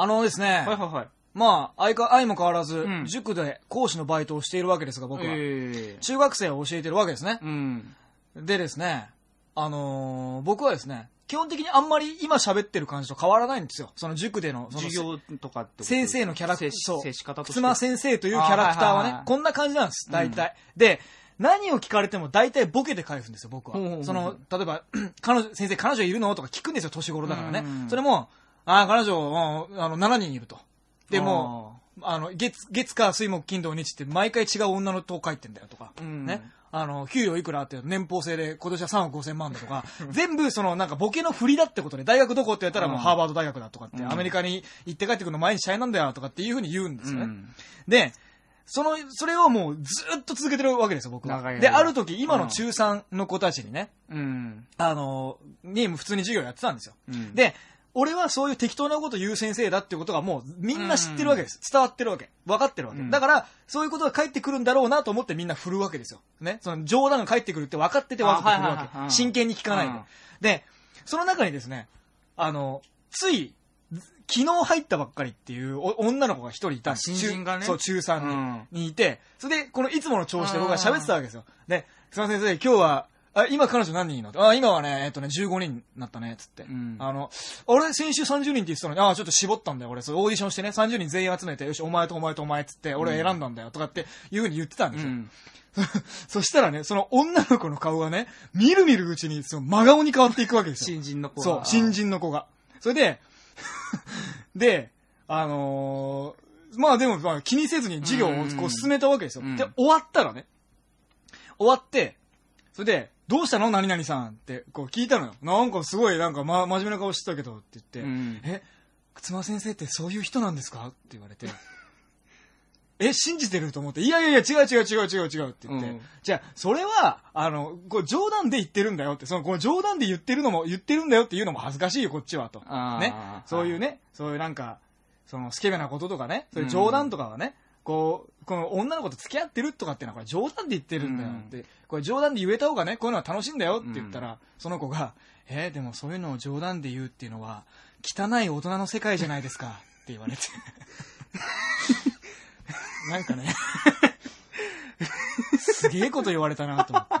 あのですね、はいはいはい。まあ、相か相も変わらず、うん塾で講師のバイトをしているわけですが、僕は。ええ中学生を教えてるわけですね。うん。でですね、あのー僕はですね、基本的にあんまり今喋ってる感じと変わらないんですよ。その塾での、その授業とかってこと？先生のキャラクター、接しそう接し方として。妻先生というキャラクターはあはいはいはい、ねこんな感じなんです、大体。で、何を聞かれても大体ボケで返すんですよ、僕ほうほうほうは。その、例えば、彼女、先生、彼女いるの？とか聞くんですよ、年頃だからねうん。それも、ああ、彼女、うんあの、7人いると。でも、あの、月、月火水木金土日って毎回違う女のと書いてんだよとか。うんね。あの、給料いくらって年俸制で今年は3億5千万だとか、全部そのなんかボケの振りだってことで、大学どこって言ったらもううんハーバード大学だとかって、うんアメリカに行って帰ってくるの毎日大変なんだよとかっていうふうに言うんですよね。うんで、その、それをもうずっと続けてるわけですよ、僕は。で、ある時、今の中3の子たちにね、うん。あの、に普通に授業やってたんですよ。うん、で、俺はそういう適当なこと言う先生だっていうことがもうみんな知ってるわけです。伝わってるわけ。分かってるわけ。うんだから、そういうことが返ってくるんだろうなと思ってみんな振るわけですよ。ね。その冗談が返ってくるって分かっててわざと振るわけ。あはいはいはいうん真剣に聞かないで。うんで、その中にですね、あの、つい、昨日入ったばっかりっていうお女の子が一人いたんですあ新人がね中そう、中3に,、うんにいて、それで、このいつもの調子で僕が喋ってたわけですよ。で、すいません、先生、今日は、あ、今彼女何人いるの？あ、今はね、えっとね、15人になったね、つって。うんあの、俺先週30人って言ってたのに、あ、ちょっと絞ったんだよ、俺。そう、オーディションしてね、30人全員集めて、よし、お前とお前とお前っつって、俺選んだんだよ、とかっていうふうに言ってたんですよ。うん。そしたらね、その女の子の顔がね、みるみるうちに、その真顔に変わっていくわけですよ。新人の子そう、新。人の子が。それで、で、あのーまあでも、まあ気にせずに授業をこう進めたわけですよ。うんで、終わったらね、終わって、それで、どうしたの？何々さん。って、こう聞いたのよ。なんかすごい、なんか、ま、真面目な顔してたけど、って言って、うん。え、妻先生ってそういう人なんですか？って言われて、え、信じてると思って、いやいやいや、違う違う違う違う違うって言って、うん。じゃあ、それは、あの、こう冗談で言ってるんだよって、その、こう冗談で言ってるのも、言ってるんだよっていうのも恥ずかしいよ、こっちは、と。ね？そういうね、そういうなんか、その、スケベなこととかね、そういう冗談とかはね、こう、この女の子と付き合ってるとかってのは、これ冗談で言ってるんだよって、これ冗談で言えた方がね、こういうのは楽しいんだよって言ったら、その子が、えーでもそういうのを冗談で言うっていうのは、汚い大人の世界じゃないですか、って言われて。なんかね、すげえこと言われたなと思って。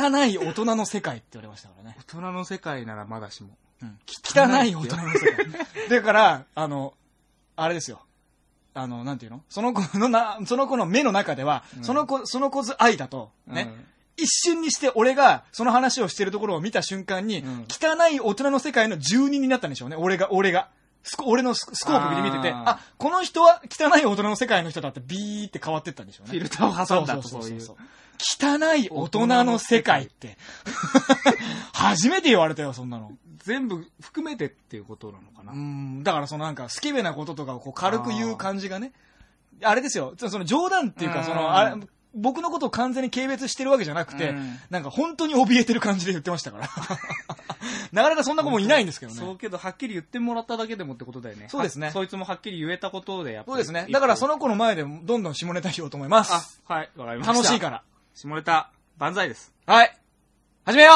汚い大人の世界って言われましたからね。大人の世界ならまだしも。うん汚い大人の世界。だから、あの、あれですよ。あの、なんていうの？その子のな、その子の目の中では、うん。その子、その子ず愛だと、ね、うん。一瞬にして俺がその話をしてるところを見た瞬間に、うん。汚い大人の世界の住人になったんでしょうね。俺が、俺が。スコ俺のススコープで見てて、あー。あこの人は汚い大人の世界の人だってビーって変わってったんでしょうね。フィルターを挟んだとそうそうそうそう。そう汚い大人の世界って。初めて言われたよ、そんなの。全部含めてっていうことなのかな。うん、だからそのなんか、スケベなこととかをこう軽く言う感じがね。あれですよ、その冗談っていうか、うんその、あれ、僕のことを完全に軽蔑してるわけじゃなくて、うんなんか本当に怯えてる感じで言ってましたから。なかなかそんな子もいないんですけどね。そうけど、はっきり言ってもらっただけでもってことだよね。そうですねはそいつもはっきり言えたことで、やっぱり。そうですね。だからその子の前でどんどん下ネタ言おうと思います。あ、はい、わかりました。楽しいから。下ネタ、万歳です。はい。始めよ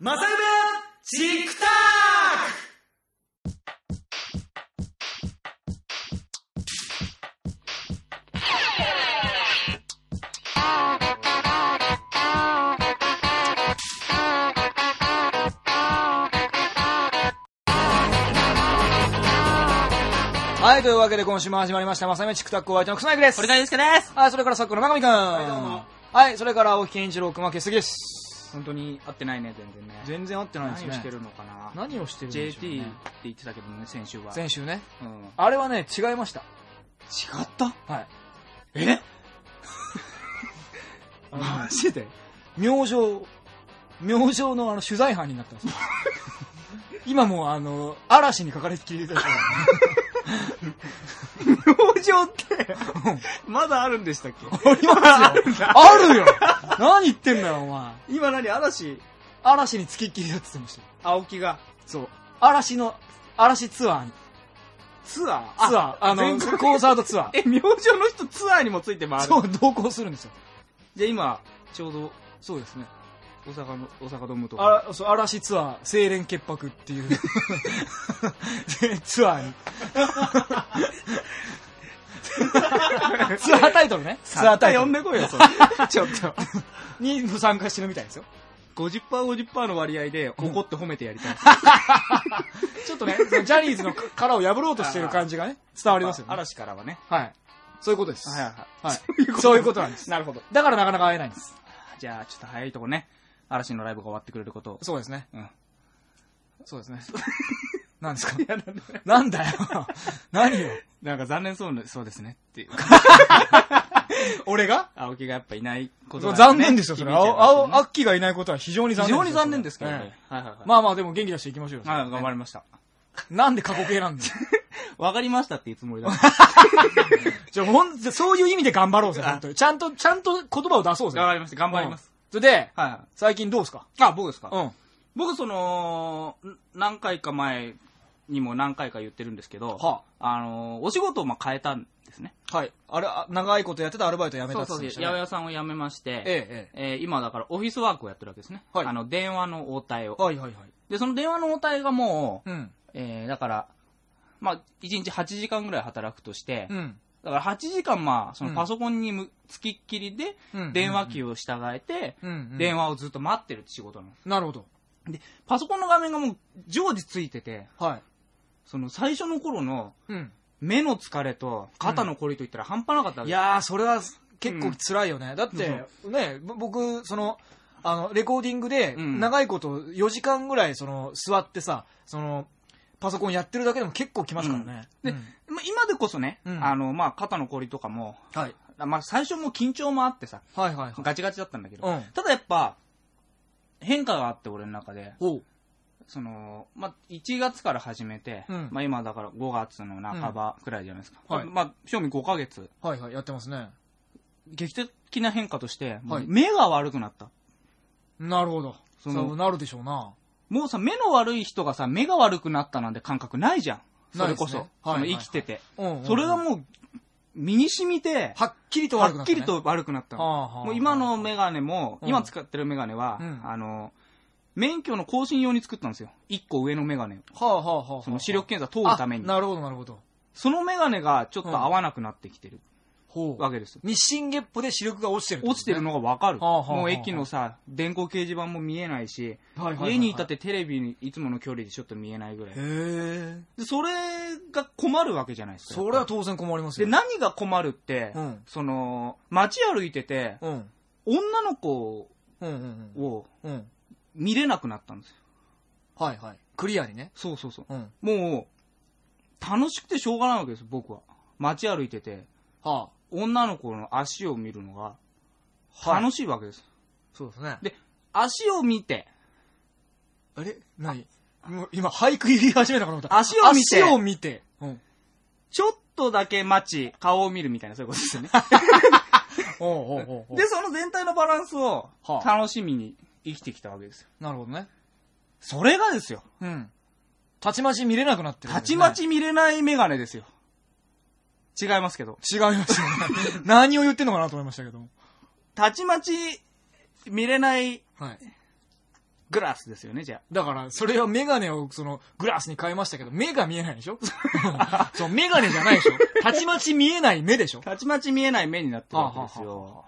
うマサイブチクタはい、というわけで今週も始まりました、まさめチクタックお相手のくすまいくです。堀川祐介です。はい、それからさっくの中見くん。はいどうも。はい、それから青木健一郎熊毛杉です。本当に合ってないね、全然ね。全然合ってないですね。何をしてるのかな。何をしてるんでしょう、ね、JT って言ってたけどね、先週は。先週ね。うん。あれはね、違いました。違った？はい。え？マジで？明星、明星のあの取材班になったんですよ。今もうあの、嵐に書かれてきてたから、表情って、まだあるんでしたっけ？ありますよ。あるよ何言ってんだよ、お前。今何嵐、嵐に付きっきりだって言ってましたよ。青木が、そう。嵐の、嵐ツアーに。ツアー？ツアー。あの、全国？コンサートツアー。え、明星の人ツアーにもついて回る？そう、同行するんですよ。じゃあ今、ちょうど、そうですね。大阪の、大阪ドームとか。あらそう嵐ツアー、清廉潔白っていう ツアーに。ツアータイトルね。ツアータイトル。呼んでこいよ、それ。ちょっと。に参加してるみたいですよ。50%、50%の割合で怒って褒めてやりたい。ちょっとね、ジャニーズの殻を破ろうとしてる感じがね、伝わりますよね。嵐からはね。はい。そういうことです。はいはいはい。そうそういうことなんです。なるほど。だからなかなか会えないんです。じゃあ、ちょっと早いとこね、嵐のライブが終わってくれることを。そうですね。うん。そうですね。何ですか？なんだよ。何よ。なんか残念そうなそうですねっていう。俺が？青木がやっぱいないことがね残念ですよ、それ。響いちゃい青、青、ますよねアッキーがいないことは非常に残念非常に残念ですけどね。ええはいはいはい。まあまあ、でも元気出していきましょうよ。はい、頑張りました。なんで過去形なんだよ。わかりましたっていうつもりだ。じゃあ、ほん、そういう意味で頑張ろうぜ、本当に。ちゃんと、ちゃんと言葉を出そうぜ。頑張ります。頑張ります。それで、はいはい。最近どうですか？あ、僕ですか？うん。僕、その、ん何回か前にも何回か言ってるんですけど、はあの、お仕事をまあ変えたんですね。はい。あれ、あ長いことやってたアルバイト辞めたそうそうそう、八百屋さんを辞めまして、ええ、ええー今だからオフィスワークをやってるわけですね。はいあの、電話の応対をえ。。はいはいはい。で、その電話の応対がもう、うん。えーだから、まあ、1日8時間ぐらい働くとして、うん。だから8時間まあ、そのうんパソコンにむつきっきりで、うん電話機を従えて、うんうん。電話をずっと待ってるって仕事なの。なるほど。で、パソコンの画面がもう常時ついてて、はい。その最初の頃のうん。目の疲れと肩のこりといったら半端なかったわけいやー、それは結構辛いよね。だって、うね、ぼ僕、その、あの、レコーディングで、うん長いこと4時間ぐらい、その、座ってさ、その、パソコンやってるだけでも結構きますからね。で、うんまあ、今でこそね、うんあの、まあ、肩のこりとかも、はい。まあ、最初も緊張もあってさ、はいはいはい。ガチガチだったんだけど、うんただやっぱ、変化があって俺の中で、その、まあ、1月から始めて、うんまあ、今だから5月の半ばくらいじゃないですか。うんはいまあ、賞味5ヶ月、はいはい、やってますね。劇的な変化として、はい目が悪くなった。なるほど。そうなるでしょうな。もうさ、目の悪い人がさ、目が悪くなったなんて感覚ないじゃん。それこそ。ねはいその生きてて。うんうんうんそれがもう、身に染みて、はっきりとは悪くなった、ね。っきりと悪くなったの。はあはあもう今のメガネも、うん今使ってるメガネは、うんあの、免許の更新用に作ったんですよ。一個上のメガネを。はあはあはあはあ。その視力検査通るためにあ。なるほどなるほど。そのメガネがちょっと合わなくなってきてるほう。わけですよ。日進月歩で視力が落ちてるね、落ちてるのがわかる。はあはあはあもう駅のさ、電光掲示板も見えないし、はいはいはいはい家にいたってテレビにいつもの距離でちょっと見えないぐらい。へえ。でそれが困るわけじゃないですか。それは当然困りますで、よ。何が困るって、うんその、街歩いてて、うん。女の子。をうん。見れなくなったんですよ。はいはい。クリアにね。そうそうそう。うん。もう、楽しくてしょうがないわけです、僕は。街歩いてて、はあ。女の子の足を見るのがはい楽しいわけです。そうですね。で、足を見て、あれ？何？もう今、俳句言い始めたかと思った。足を見て足を見て。うん。ちょっとだけ待ち、顔を見るみたいな、そういうことですよね。おうおうおうおうで、その全体のバランスをはあ楽しみに生きてきたわけですよ。なるほどね。それがですよ。うん。たちまち見れなくなってる、たちま。ち見れないメガネですよ。違いますけど。違いますよね。何を言ってんのかなと思いましたけど。たちまち見れないはい。グラスですよね、じゃだから、それはメガネをそのグラスに変えましたけど、目が見えないでしょ？そう、メガネじゃないでしょ？たちまち見えない目でしょ？あ。たちまち見えない目になってるわけですはあはあはよ。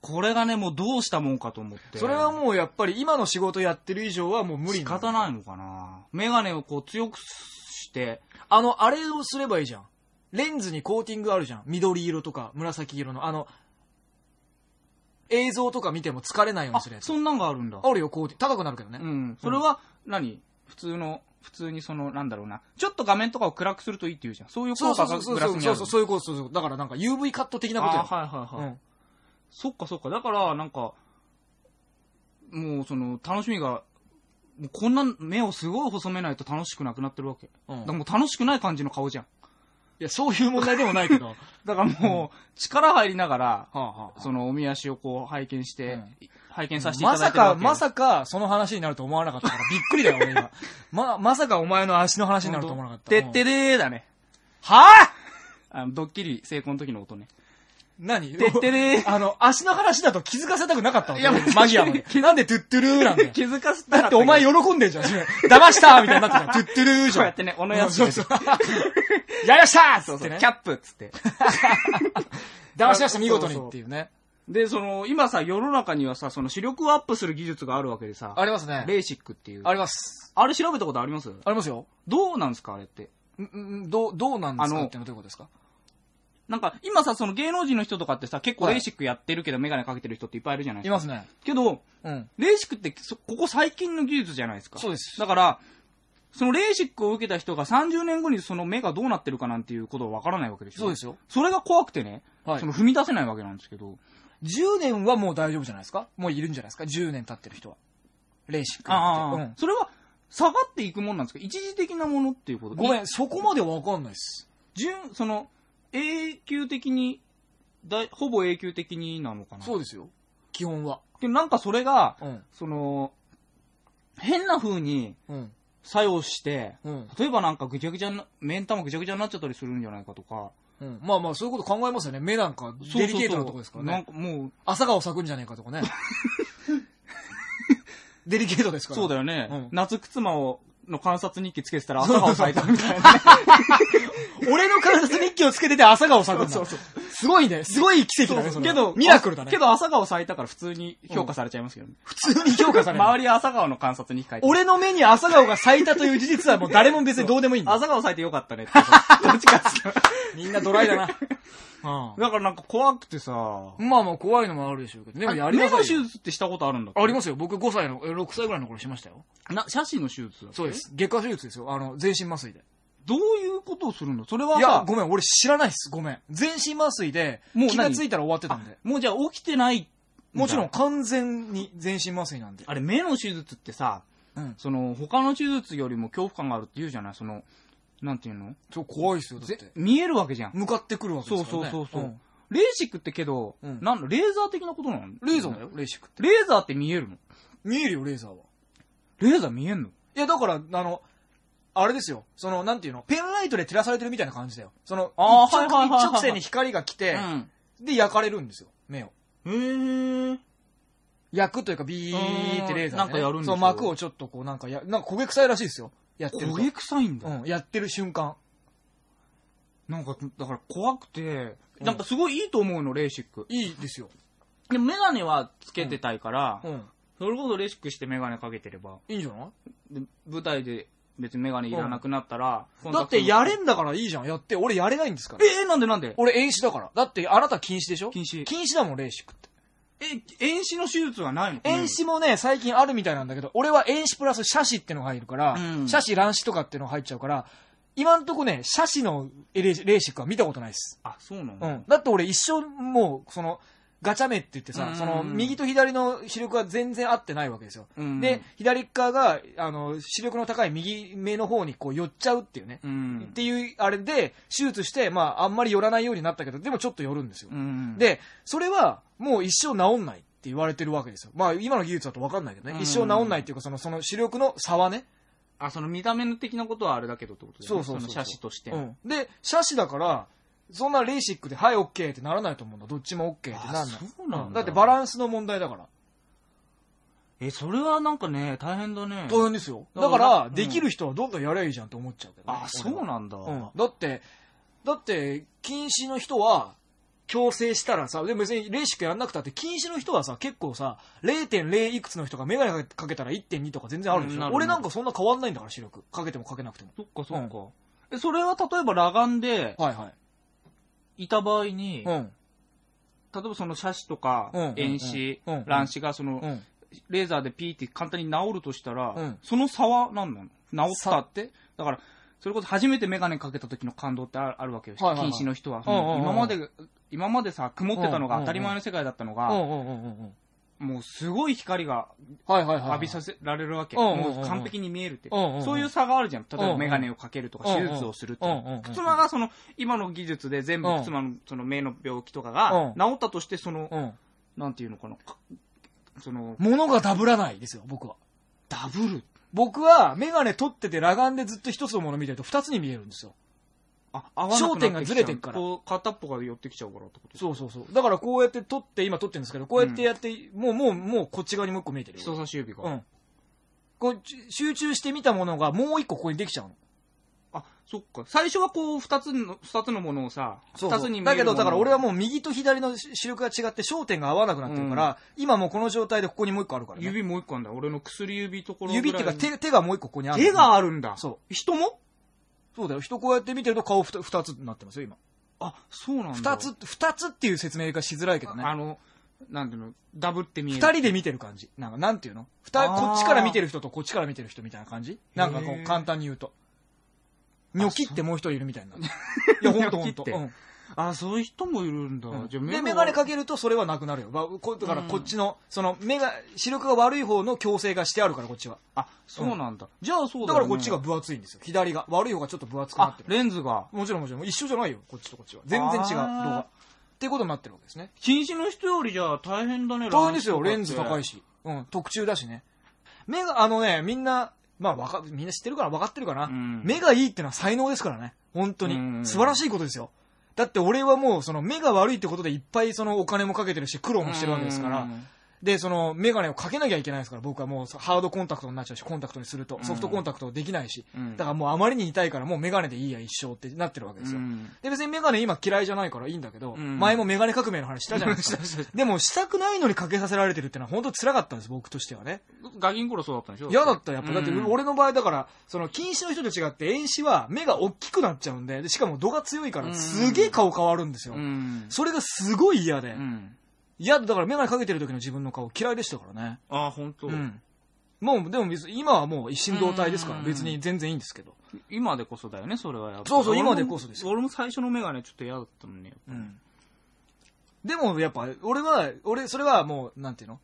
これがね、もうどうしたもんかと思って。それはもうやっぱり今の仕事やってる以上はもう無理仕なの方ないのかな。メガネをこう強くして、あの、あれをすればいいじゃん。レンズにコーティングあるじゃん。緑色とか紫色の。あの、映像とか見ても疲れないようにあするや、つ。そんなんがあるんだ。あるよ、コーティング。高くなるけどね。うん。それは何、普通の、普通にその、なんだろうな。ちょっと画面とかを暗くするといいって言うじゃん。そういうそう効果そうそうそうがグラスにある。そうそうそういうことそうそうだからなんか UV カット的なことよ。あはいはいはい。うんそっかそっか。だから、なんか、もうその、楽しみが、こんな目をすごい細めないと楽しくなくなってるわけ。うんだもう楽しくない感じの顔じゃん。いや、そういう問題でもないけど。は だからもう、力入りながら、そのおみ足をこう拝見して、うん拝見させていたまさか、だいてるわけよまさか、その話になると思わなかったから、びっくりだよ、俺今。ま、まさかお前の足の話になると思わなかった。てってれーだね。はぁあの、ドッキリ成功の時の音ね。何？てってれー。あの、足の話だと気づかせたくなかったわけいやマギアまで。なんでトゥットゥルーなんだよ。気づかせただってお前喜んでんじゃん。騙したみたいになってたよトゥットゥルーじゃん。こうやってね、おのやすそうそう。やりましたっつそうそう、ってねキ。ャップっつって。騙しました、見事にっていうね。で、その、今さ、世の中にはさ、その視力をアップする技術があるわけでさ、ありますね。レーシックっていう。あります。あれ調べたことあります？ありますよ。どうなんですかあれって。んんどう、どうなんですかってのはどういうことですか？なんか、今さ、その芸能人の人とかってさ、結構はいレーシックやってるけど、メガネかけてる人っていっぱいいるじゃないですか。いますね。けど、うん。レーシックってそ、ここ最近の技術じゃないですか。そうですだから、そのレーシックを受けた人が30年後にその目がどうなってるかなんていうことはわからないわけでしょ。そうですよ。それが怖くてね、はいその踏み出せないわけなんですけど。10年はもう大丈夫じゃないですか？もういるんじゃないですか ?10 年経ってる人は。レーシックやああ、って。うん。それは下がっていくもんなんですか？一時的なものっていうこと？ごめん、そこまでわかんないっす。順、その、永久的に、だいほぼ永久的になのかな？そうですよ。基本は。でもなんかそれが、うん。その、変な風にうん。作用して、うん。例えばなんかぐちゃぐちゃな、目ん玉ぐちゃぐちゃになっちゃったりするんじゃないかとか。うん。まあまあ、そういうこと考えますよね。目なんかデリケートなとこですからなんね。かもう、朝顔咲くんじゃねえかとかね。デリケートですから。そうだよね。うん夏靴間を、の観察日記つけてたら朝顔咲いたみたいなね。俺の観察日記をつけてて朝顔咲くんだ。そうそうすごいね。すごい奇跡だね、けど、ミラクルだね。けど朝顔咲いたから普通に評価されちゃいますけどね。普通に評価される。周りは朝顔の観察日記書いてる俺の目に朝顔が咲いたという事実はもう誰も別にどうでもいいんだ。朝顔咲いてよかったねって。どっちかっつみんなドライだな。うだからなんか怖くてさ。ん。まあまあ怖いのもあるでしょうけど。でもやりな目の手。術ってしたことあるんだっけありますよ。僕5歳の、え6歳ぐらいの頃しましたよ。な、シャシの手術だっけ？そうで。す。外科手術ですよ。あの、全身麻酔で。どういうことをするの？それはいやさ、、ごめん、俺知らないっす。ごめん。全身麻酔で、もう何？気がついたら終わってたんで。もうじゃあ起きてない？もちろん完全に全身麻酔なんで。あれ目の手術ってさ、うん。その他の手術よりも恐怖感があるって言うじゃない？その、なんていうの？そう、怖いっすよ。だっぜて。見えるわけじゃん。向かってくるわけですからね。そうそうそうそううんレーシックってけど、うんなんだ、レーザー的なことなの？レーザーだよ、レーシックって。レーザーって見えるの？見えるよ、レーザーは。レーザー見えんの？いや、だから、あの、あれですよ。その、なんていうの？ペンライトで照らされてるみたいな感じだよ。その、あー一直はいはいはいはい一直線に光が来て、ん。で、焼かれるんですよ、目を。へー。焼くというか、ビーってレーザーで、ね。なんかやるんでしょそう、膜をちょっとこう、なんかや、なんか焦げ臭いらしいですよ。やってると。焦げ臭いんだ。うん、やってる瞬間。なんか、だから怖くて、うんなんかすごいいいと思うの、レーシック。いいですよ。でもメガネはつけてたいから、うん。それこそレーシックしてメガネかけてれば、いいんじゃない？で舞台で別にメガネいらなくなったら、コンだっタクトてやれんだからいいじゃん。やって。俺やれないんですから。えー、なんでなんで？俺遠視だから。だってあなた禁止でしょ？禁止禁止だもん、レーシックって。え、遠視の手術はないの？遠視もね、最近あるみたいなんだけど、俺は遠視プラス斜視ってのが入るから、うん斜視乱視とかってのが入っちゃうから、今んとこね、斜視のレーレーシックは見たことないです。あ、そうなの、うん。だって俺一生もう、その、ガチャ目って言ってさ、うんその、右と左の視力が全然合ってないわけですよ。うんで、左側が、あの、視力の高い右目の方にこう寄っちゃうっていうね。うんっ。ていう、あれで、手術して、まあ、あんまり寄らないようになったけど、でもちょっと寄るんですよ。うん、で、それは、もう一生治んないって言われてるわけですよ。まあ、今の技術だと分かんないけどね。うん一生治んないっていうか、その、その視力の差はね。あ、その見た目の的なことはあれだけどってことだよね。そうそうそうそうの写真として。うん。で、斜視だから、そんなレーシックで、はい、オッケーってならないと思うんだ。どっちもオッケーってなんない。あそうなんだだってバランスの問題だから。え、それはなんかね、大変だね。大変ですよ。だかだからら、うんできる人はどんどんやればいいじゃんって思っちゃうけどね、あ、そうなんだ。うん。だって、だって、近視の人は、矯正したらさ、でも別にレーシックやんなくたって、近視の人はさ、結構さ、0.0いくつの人がメガネかけたら1.2とか全然あるでしょ。うんなる俺なんかそんな変わんないんだから、視力。かけてもかけなくても。そっかそっか。え、それは例えば裸眼ではいはい。いた場合に、うん。例えばその斜視とか遠視乱視がその、うん。レーザーでピーって簡単に治るとしたら、うん。その差は何なの？治った差って？だから、それこそ初めてメガネかけた時の感動ってああるわけよ。はいはいはい。近視の人は。今まで、今までさ、曇ってたのが当たり前の世界だったのが、もうすごい光が。浴びさせられるわけ。もう完璧に見えるって。そういう差があるじゃん。例えばメガネをかけるとか手術をするっていううんうんうんうん。靴間がその、今の技術で全部うん靴間のその目の病気とかがうん治ったとして、その、うん。なんていうのかな。かその、物がダブらないですよ、僕は。ダブル。僕は、メガネ取ってて裸眼でずっと一つのもの見てると二つに見えるんですよ。あ、合わ焦点がずれてっからこう、片っぽが寄ってきちゃうからってことそうそうそう。だからこうやって撮って、今撮ってるんですけど、こうやってやって、もう、もう、もうこっち側にもう一個見えてるよ。人差し指が。うん。こう、ち集中して見たものがもう一個ここにできちゃうの。あ、そっか。最初はこう、二つの、二つのものをさ、二つに見えるだけど、だから俺は、はもう右と左の視力が違って焦点が合わなくなってるから、今もうこの状態でここにもう一個あるからね。指もう一個あるんだ。俺の薬指ところぐらい指っていうか手、手がもう一個ここにあるの。手があるんだ。そう。人も？そうだよ。人こうやって見てると顔ふた二つになってますよ、今。あ、そうなんだ。二つ、二つっていう説明がしづらいけどね。あの、なんていうの、ダブって見える。二人で見てる感じ。なんか、なんていうの？二こっちから見てる人とこっちから見てる人みたいな感じなんかこう、簡単に言うと。ニョキってもう一人いるみたいになる。いや、ほんとほんと。うんあ、そういう人もいるんだ。うんじゃあで、メガネかけるとそれはなくなるよ。ばこだからこっちの、その、目が、視力が悪い方の矯正がしてあるから、こっちは。あ、そうなんだ。じゃあそうだよねだからこっちが分厚いんですよ。左が。悪い方がちょっと分厚くなっあて、る。レンズが。もちろんもちろん。一緒じゃないよ、こっちとこっちは。全然違う、動画。っていうことになってるわけですね。近視の人よりじゃあ大変だね、大変ですよ、レンズ高い。し。うん、特注だしね。目が、あのね、みんな、まあ、わか、みんな知ってるから分かってるかな。うん目がいいってのは才能ですからね。本当に。うん素晴らしいことですよ。だって俺はもう、その目が悪いってことでいっぱいそのお金もかけてるし、苦労もしてるわけですから。うんで、その、メガネをかけなきゃいけないですから、僕はもうハードコンタクトになっちゃうし、コンタクトにすると、ソフトコンタクトできないし。うんだからもうあまりに痛いから、もうメガネでいいや、一生ってなってるわけですよ。うんで、別にメガネ今嫌いじゃないからいいんだけど、うん前もメガネ革命の話したじゃないですか。でも、したくないのにかけさせられてるってのは本当辛かったんです、僕としてはね。ガキン頃そうだったんでしょ？嫌だった、やっぱ。だって、うん俺の場合だから、その、近視の人と違って、遠視は目が大きくなっちゃうんで、でしかも度が強いから、うんすげえ顔変わるんですよ。うん。それがすごい嫌でう。ん。嫌だ、だからメガネかけてる時の自分の顔嫌いでしたからね。あ、本当。うん。もう、でも別に、今はもう一心同体ですから、うん別に全然いいんですけど。今でこそだよね、それはやっぱそうそう今でこそですよ俺も最初のメガネちょっと嫌だったもんね。うん。でも、やっぱ、俺は、俺、それはもう、なんていうの？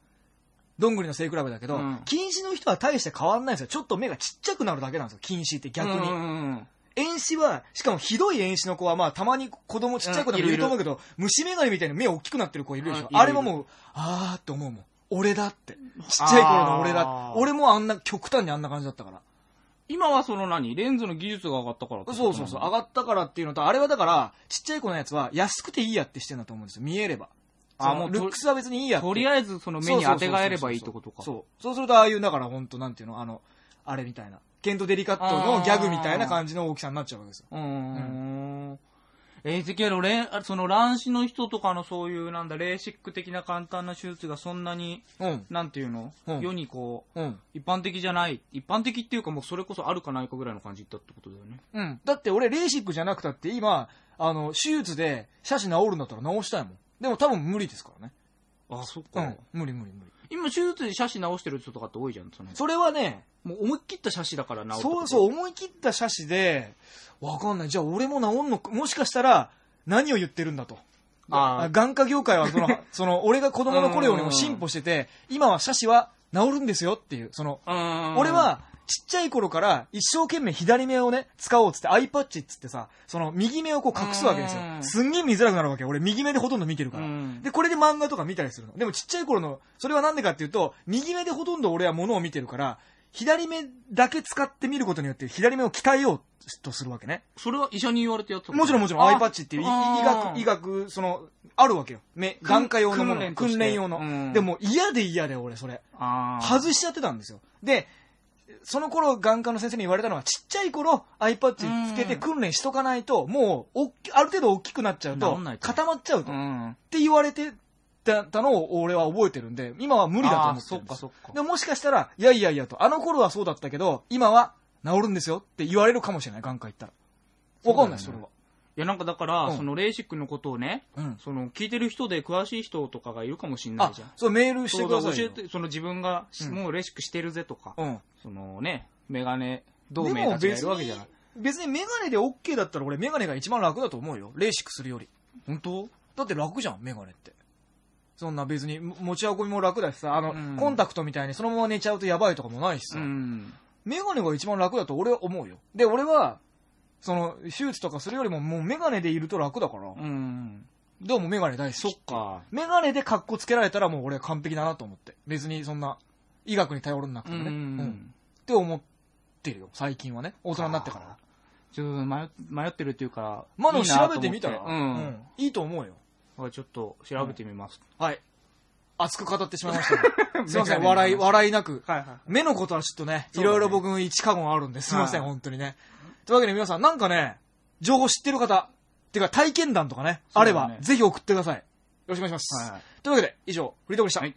どんぐりの背比べだけど、うん近視の人は大して変わんないんですよ。ちょっと目がちっちゃくなるだけなんですよ、近視って逆に。うんうん遠視は、しかもひどい遠視の子は、まあ、たまに子供ちっちゃい子でもいると思うけど、虫眼鏡みたいに目大きくなってる子いるでしょ。あれももう、あーって思うもん。俺だって。ちっちゃい頃の俺だあー俺もあんな、極端にあんな感じだったから。今はその何？レンズの技術が上がったからそうそうそう。上がったからっていうのと、あれはだから、ちっちゃい子のやつは安くていいやってしてんだと思うんですよ。見えれば。あもうルックスは別にいいやって。とりあえずその目に当てがえればいいってことか。そう。そうすると、ああいう、だから本当なんていうの、あの、あれみたいな。ケント・デリカットのギャグみたいな感じの大きさになっちゃうわけですよ。うーん。えー、てけその乱視の人とかのそういう、なんだ、レーシック的な簡単な手術がそんなに、うん。なんていうの、うん世にこう、うん。一般的じゃない。一般的っていうかもうそれこそあるかないかぐらいの感じだってことだよね。うん。だって俺、レーシックじゃなくたって今、あの、手術で、斜視治るんだったら治したいもん。でも多分無理ですからね。あ、そっか。うん。無理無理無理。今手術で斜視直してる人とかって多いじゃん。そのそれはね、もう思い切った斜視だから治るそうそう、思い切った斜視で、わかんない。じゃあ俺も治んのか、もしかしたら、何を言ってるんだと。あー眼科業界はその、その、俺が子供の頃よりも進歩してて、今は斜視は治るんですよっていう、その、うん俺は、ちっちゃい頃から一生懸命左目をね、使おうっつって、アイパッチっつってさ、その右目をこう隠すわけですよう。んすんげえ見づらくなるわけ。俺右目でほとんど見てるから。うんで、これで漫画とか見たりするの。でもちっちゃい頃の、それはなんでかっていうと、右目でほとんど俺は物を見てるから、左目だけ使って見ることによって左目を鍛えようとするわけね。それは医者に言われてやったの？もちろんもちろん、あアイパッチっていうい医学、医学、その、あるわけよ。目、眼科用のもの。訓練用の。うんでも嫌で嫌で俺、それ。外しちゃってたんですよ。で、その頃眼科の先生に言われたのは、ちっちゃい頃、アイパッチつけて訓練しとかないと、もうおある程度大きくなっちゃうと固まっちゃうと。っうん。て言われてたたのを俺は覚えてるんで、今は無理だと思ってるんですそっかそっかでももしかしたら、いやいやいやと、あの頃はそうだったけど、今は治るんですよって言われるかもしれない、眼科行ったら。わかんない、それは。いや、なんかだから、うんそのレーシックのことをね、うん。その聞いてる人で詳しい人とかがいるかもしれないあじゃん。、そう、メールしてくださいよ。そう教えて、その自分が、うんもうレーシックしてるぜとか、うん。そのね、メガネ同盟たちがい別にるわけじゃない。、別にメガネで OK だったら俺メガネが一番楽だと思うよ。レーシックするより。本当？だって楽じゃん、メガネって。そんな別にも持ち運びも楽だしさ、あの、うんコンタクトみたいにそのまま寝ちゃうとやばいとかもないしさ、うん。メガネが一番楽だと俺は思うよ。で、俺は、その、手術とかするよりももうメガネでいると楽だから、うん。どうもメガネ大好き。そっか。メガネで格好つけられたらもう俺は完璧だなと思って。別にそんな、医学に頼らなくうてもね。うんん。って思ってるよ、最近はね。大人になってからは。ちょっと迷迷ってるっていうから、まあでもいいなと思って調べてみたら、うん。いいと思うよ。ちょっと調べてみます。はい。熱く語ってしまいましたね。すいません、笑い、笑いなく。はいはい。目のことはちょっとね、いろいろ僕に一過言あるんで、すいません、はい本当にね。というわけで皆さん、なんかね、情報知ってる方、っていうか体験談とかね、あれば、ぜひ送ってください。よろしくお願いします。はいはいというわけで、以上、フリートークでした。はい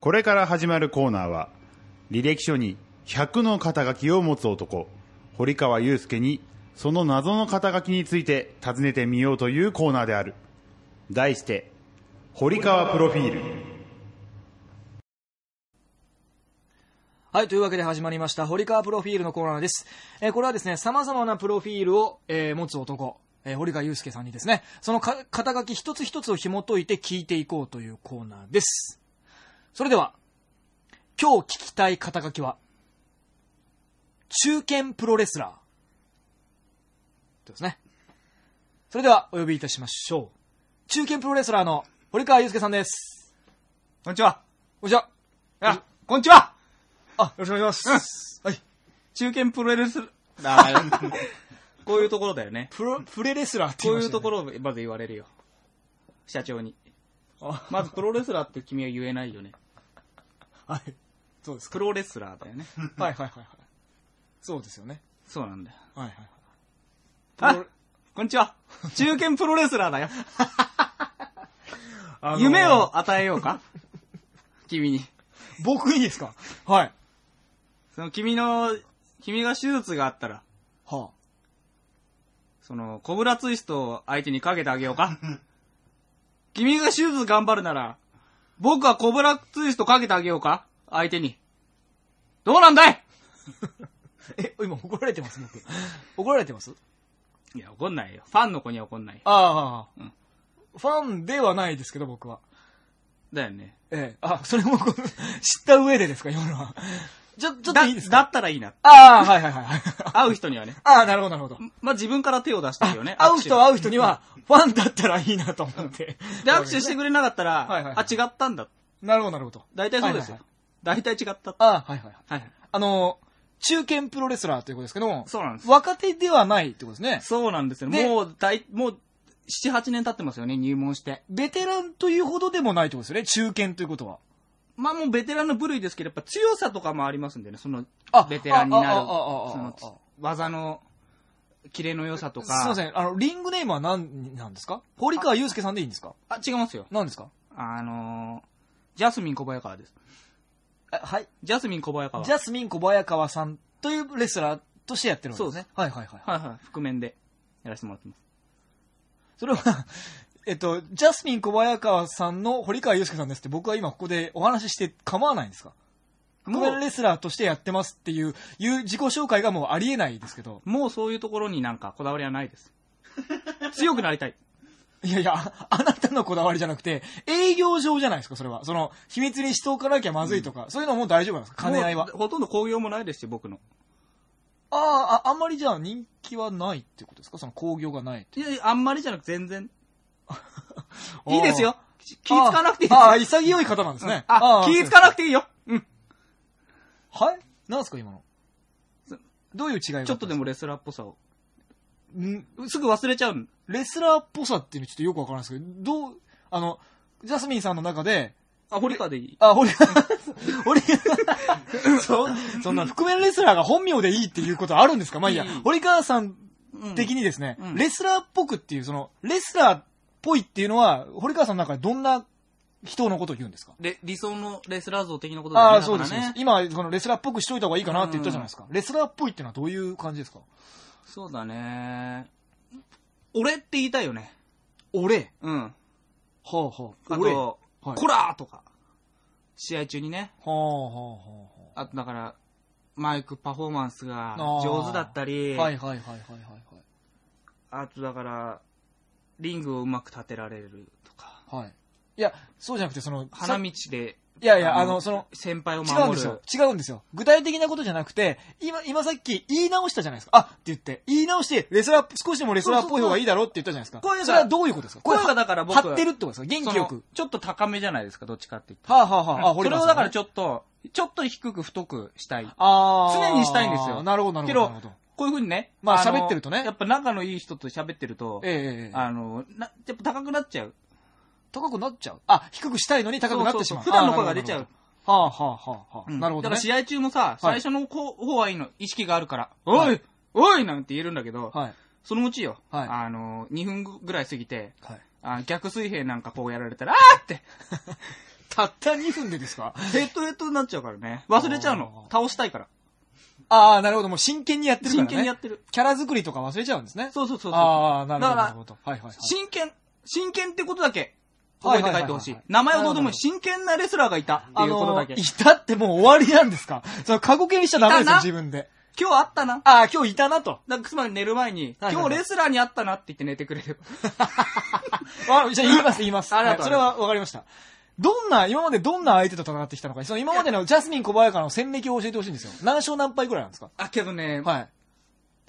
これから始まるコーナーは、履歴書に100の肩書きを持つ男、堀川祐介に、その謎の肩書きについて尋ねてみようというコーナーである。題して、堀川プロフィール。はい、というわけで始まりました、堀川プロフィールのコーナーです。えーこれはですね、様々なプロフィールを、えー持つ男、えー堀川祐介さんにですね、その肩書き一つ一つを紐解いて聞いていこうというコーナーです。それでは、今日聞きたい肩書きは、中堅プロレスラー。ですね。それでは、お呼びいたしましょう。中堅プロレスラーの堀川祐介さんです。こんにちは。こんにちは。あ、こんにちはあ、よろしくお願いします。はい。中堅プロレスラー。こういうところだよね。プロ、プレレスラーってこ言いうましたねいうところをまず言われるよ。社長に。あまずプロレスラーって君は言えないよね。はい。そうですか。プロレスラーだよね。はいはいはいはい。そうですよね。そうなんだよ。はいはいはい。あ、こんにちは。中堅プロレスラーだよ。あのー夢を与えようか？君に。僕にですか？はい。その君の、君が手術があったら、はその、コブラツイストを相手にかけてあげようか 君が手術頑張るなら、僕はコブラツイストかけてあげようか？相手に。どうなんだい？あ、え、今怒られてます？僕。怒られてます？いや、怒んないよ。ファンの子には怒んないよ。ああ、うんファンではないですけど僕は。だよね。ええ。あ、それもこう知った上でですか？今のは。ちょ、ちょっとだいいですか？だったらいいな。ああ、はいはいはい。会う人にはね。ああ、なるほどなるほど。まあ、自分から手を出してるよね。会う人は握会う人には、ファンだったらいいなと思って。手 で、握手してくれなかったら、はいはいあ、違ったんだ。なるほどなるほど。大体そうですよ。はい大体違った。ああ、はいはいはい。はい。あの、中堅プロレスラーということですけども、そうなんです。若手ではないってことですね。そうなんですよ。でもう、大、もう、7、8年経ってますよね、入門して。ベテランというほどでもないってことですよね。中堅ということは。まあもうベテランの部類ですけど、やっぱ強さとかもありますんでね、そのあ、ベテランになる、ああああああそのあ技のキレの良さとか。すいません。あの、リングネームは何なんですか？堀川祐介さんでいいんですか？あ、違いますよ。何ですか？あのー、ジャスミン小早川です。はい。ジャスミン小早川。ジャスミン小早川さんというレスラーとしてやってるわけですね。はいはいはい。はいはい、覆面でやらせてもらってます。それは、えっと、ジャスミン小早川さんの堀川祐介さんですって僕は今ここでお話しして構わないんですか？覆面レスラーとしてやってますっていう、いう自己紹介がもうありえないですけど。もうそういうところになんかこだわりはないです。強くなりたい。いやいや、ああなたのこだわりじゃなくて、営業上じゃないですか、それは。その、秘密にしておかなきゃまずいとか、そういうのはもう大丈夫なんですか兼ね合いはも。うほとんど興行もないですよ、僕の。ああ、あ、あんまりじゃあ人気はないってことですか？その興行がないって。いやいやあんまりじゃなく全然。いいですよ。気気ぃつかなくていいですああ、よ。潔い方なんですね。あ、気ぃつかなくていいよ。うん。はい？なんすか今の。どういう違いがちょっとでもレスラーっぽさを。んすぐ忘れちゃうの。レスラーっぽさっていうのちょっとよくわからないですけど、どう、あの、ジャスミンさんの中で、あ、堀川でいい。あ、俺が、俺が、そ、そんな覆面レスラーが本名でいいっていうことあるんですか？まあいいや。堀川さんうん的にですね、うんレスラーっぽくっていう、その、レスラーっぽいっていうのは、堀川さんの中でどんな人のことを言うんですか？で理想のレスラー像的なことだよね。ああ、そうですね。今、このレスラーっぽくしといた方がいいかなって言ったじゃないですか。レスラーっぽいっていうのはどういう感じですか？そうだね。俺って言いたいよね。俺？うん。はあはあ。俺？はいコラーとか。試合中にね。あはあはあとだから、マイクパフォーマンスがあー上手だったり、あ。はいはいはいはいはいあとだから、リングをうまく立てられるとか、はい。はい。いや、そうじゃなくて、その、花道でいやいや、あの、その、先輩を違うん守ですよる。。違うんですよ。具体的なことじゃなくて、今、今さっき言い直したじゃないですか。あって言って、言い直して、レスラー、少しでもレスラーっぽい方がいいだろうって言ったじゃないですか。声がそれはどういうことですか？声がだから僕張ってるってことですか？元気よそくの。ちょっと高めじゃないですか、どっちかって言って。はあ、はあはあ、あ、それをだからちょっと、ちょっと低く太くしたい。と、あー常にしたいんですよなるほど、なるけほど。こういう風にね。まあの喋ってるとねやっぱ仲のいい人と喋ってると、ええええあの、な、やっぱ高くなっちゃう。高くなっちゃう。あ、低くしたいのに高くなってしまう。そうそうそう普段の声が出ちゃう。はあ、はあ、はあ、はあ。うんなるほど、ね。だから試合中もさ、最初の方方はいいの、意識があるから、はいおいおいなんて言えるんだけど、はい。そのうちよ、はいあの、2分ぐらい過ぎて、はい。あ逆水平なんかこうやられたら、あーって、たった2分でですか？ヘッドヘッドになっちゃうからね。忘れちゃうの。あ倒したいから。ああ、なるほど。もう真剣にやってるからね。真剣にやってる。キャラ作りとか忘れちゃうんですね。そうそうそうそう。ああ、なるほど。だからなるほど。はいはいはい。真剣、真剣ってことだけ、覚えて帰ってほしい。名前はどうでもいい。真剣なレスラーがいたっていうことだけ。いたってもう終わりなんですか？その過去形にしちゃダメですよ、自分で。今日あったな。ああ、今日いたなと。だつまり寝る前に、はいはいはい今日レスラーに会ったなって言って寝てくれれば。あじゃあ言います、言います。ありがとうはいそれはわかりました。どんな、今までどんな相手と戦ってきたのか、その今までのジャスミン小早川の戦歴を教えてほしいんですよ。何勝何敗ぐらいなんですか？あ、けどね、はい。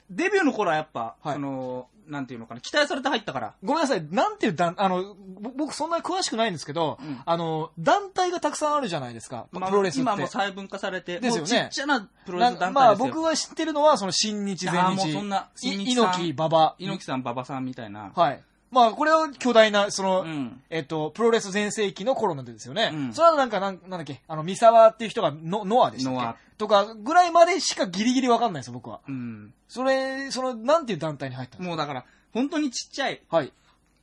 デビューの頃はやっぱ、はいその、なんていうのかな、期待されて入ったから。ごめんなさい、なんていう団、あの、ぼ僕そんなに詳しくないんですけど、うんあの、団体がたくさんあるじゃないですか、まあプロレスって。今もう細分化されて、ですよねちっちゃなプロレなス団まあ体ですよ。僕が知ってるのは、その新日全日。あーもうそんな猪木、馬場。猪木さん、馬場さんみたいな。はい。まあ、これは巨大な、その、うん。えっと、プロレス全盛期の頃のですよね。うんそれはなんか、なんなんだっけ、あの、三沢っていう人がノ、ノアでしたっけ？ノアとか、ぐらいまでしかギリギリわかんないですよ、僕は。うん。それ、その、なんていう団体に入ったんですもうだから、本当にちっちゃい、かはい。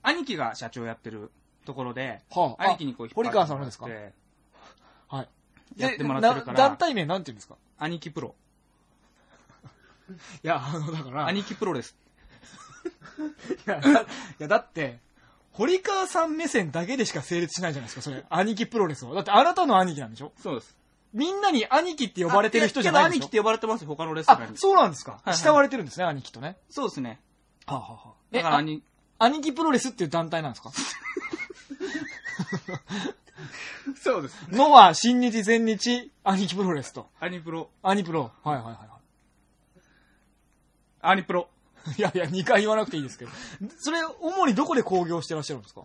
兄貴が社長やってるところで、はあ、兄貴にこう引っ張堀って川さんのですか？はい。やってもらってるから団、体名なんていうんですか？兄貴プロ。いや、あの、だから、兄貴プロレス。いや、だいやだって、堀川さん目線だけでしか成立しないじゃないですか、それ。兄貴プロレスを。だってあなたの兄貴なんでしょ？そうです。みんなに兄貴って呼ばれてる人じゃないでしょ？あけど兄貴って呼ばれてますよ、他のレスラあー、に。そうなんですか、はいはい慕われてるんですね、兄貴とね。そうですね。はあ、はあはあ、だから兄、兄貴プロレスっていう団体なんですか？そうです。のは、新日、全日、兄貴プロレスと。兄プロ。兄プロ。はいはいはいは兄プロ。い。いやいや、2回言わなくていいですけど。それ、主にどこで興行してらっしゃるんですか？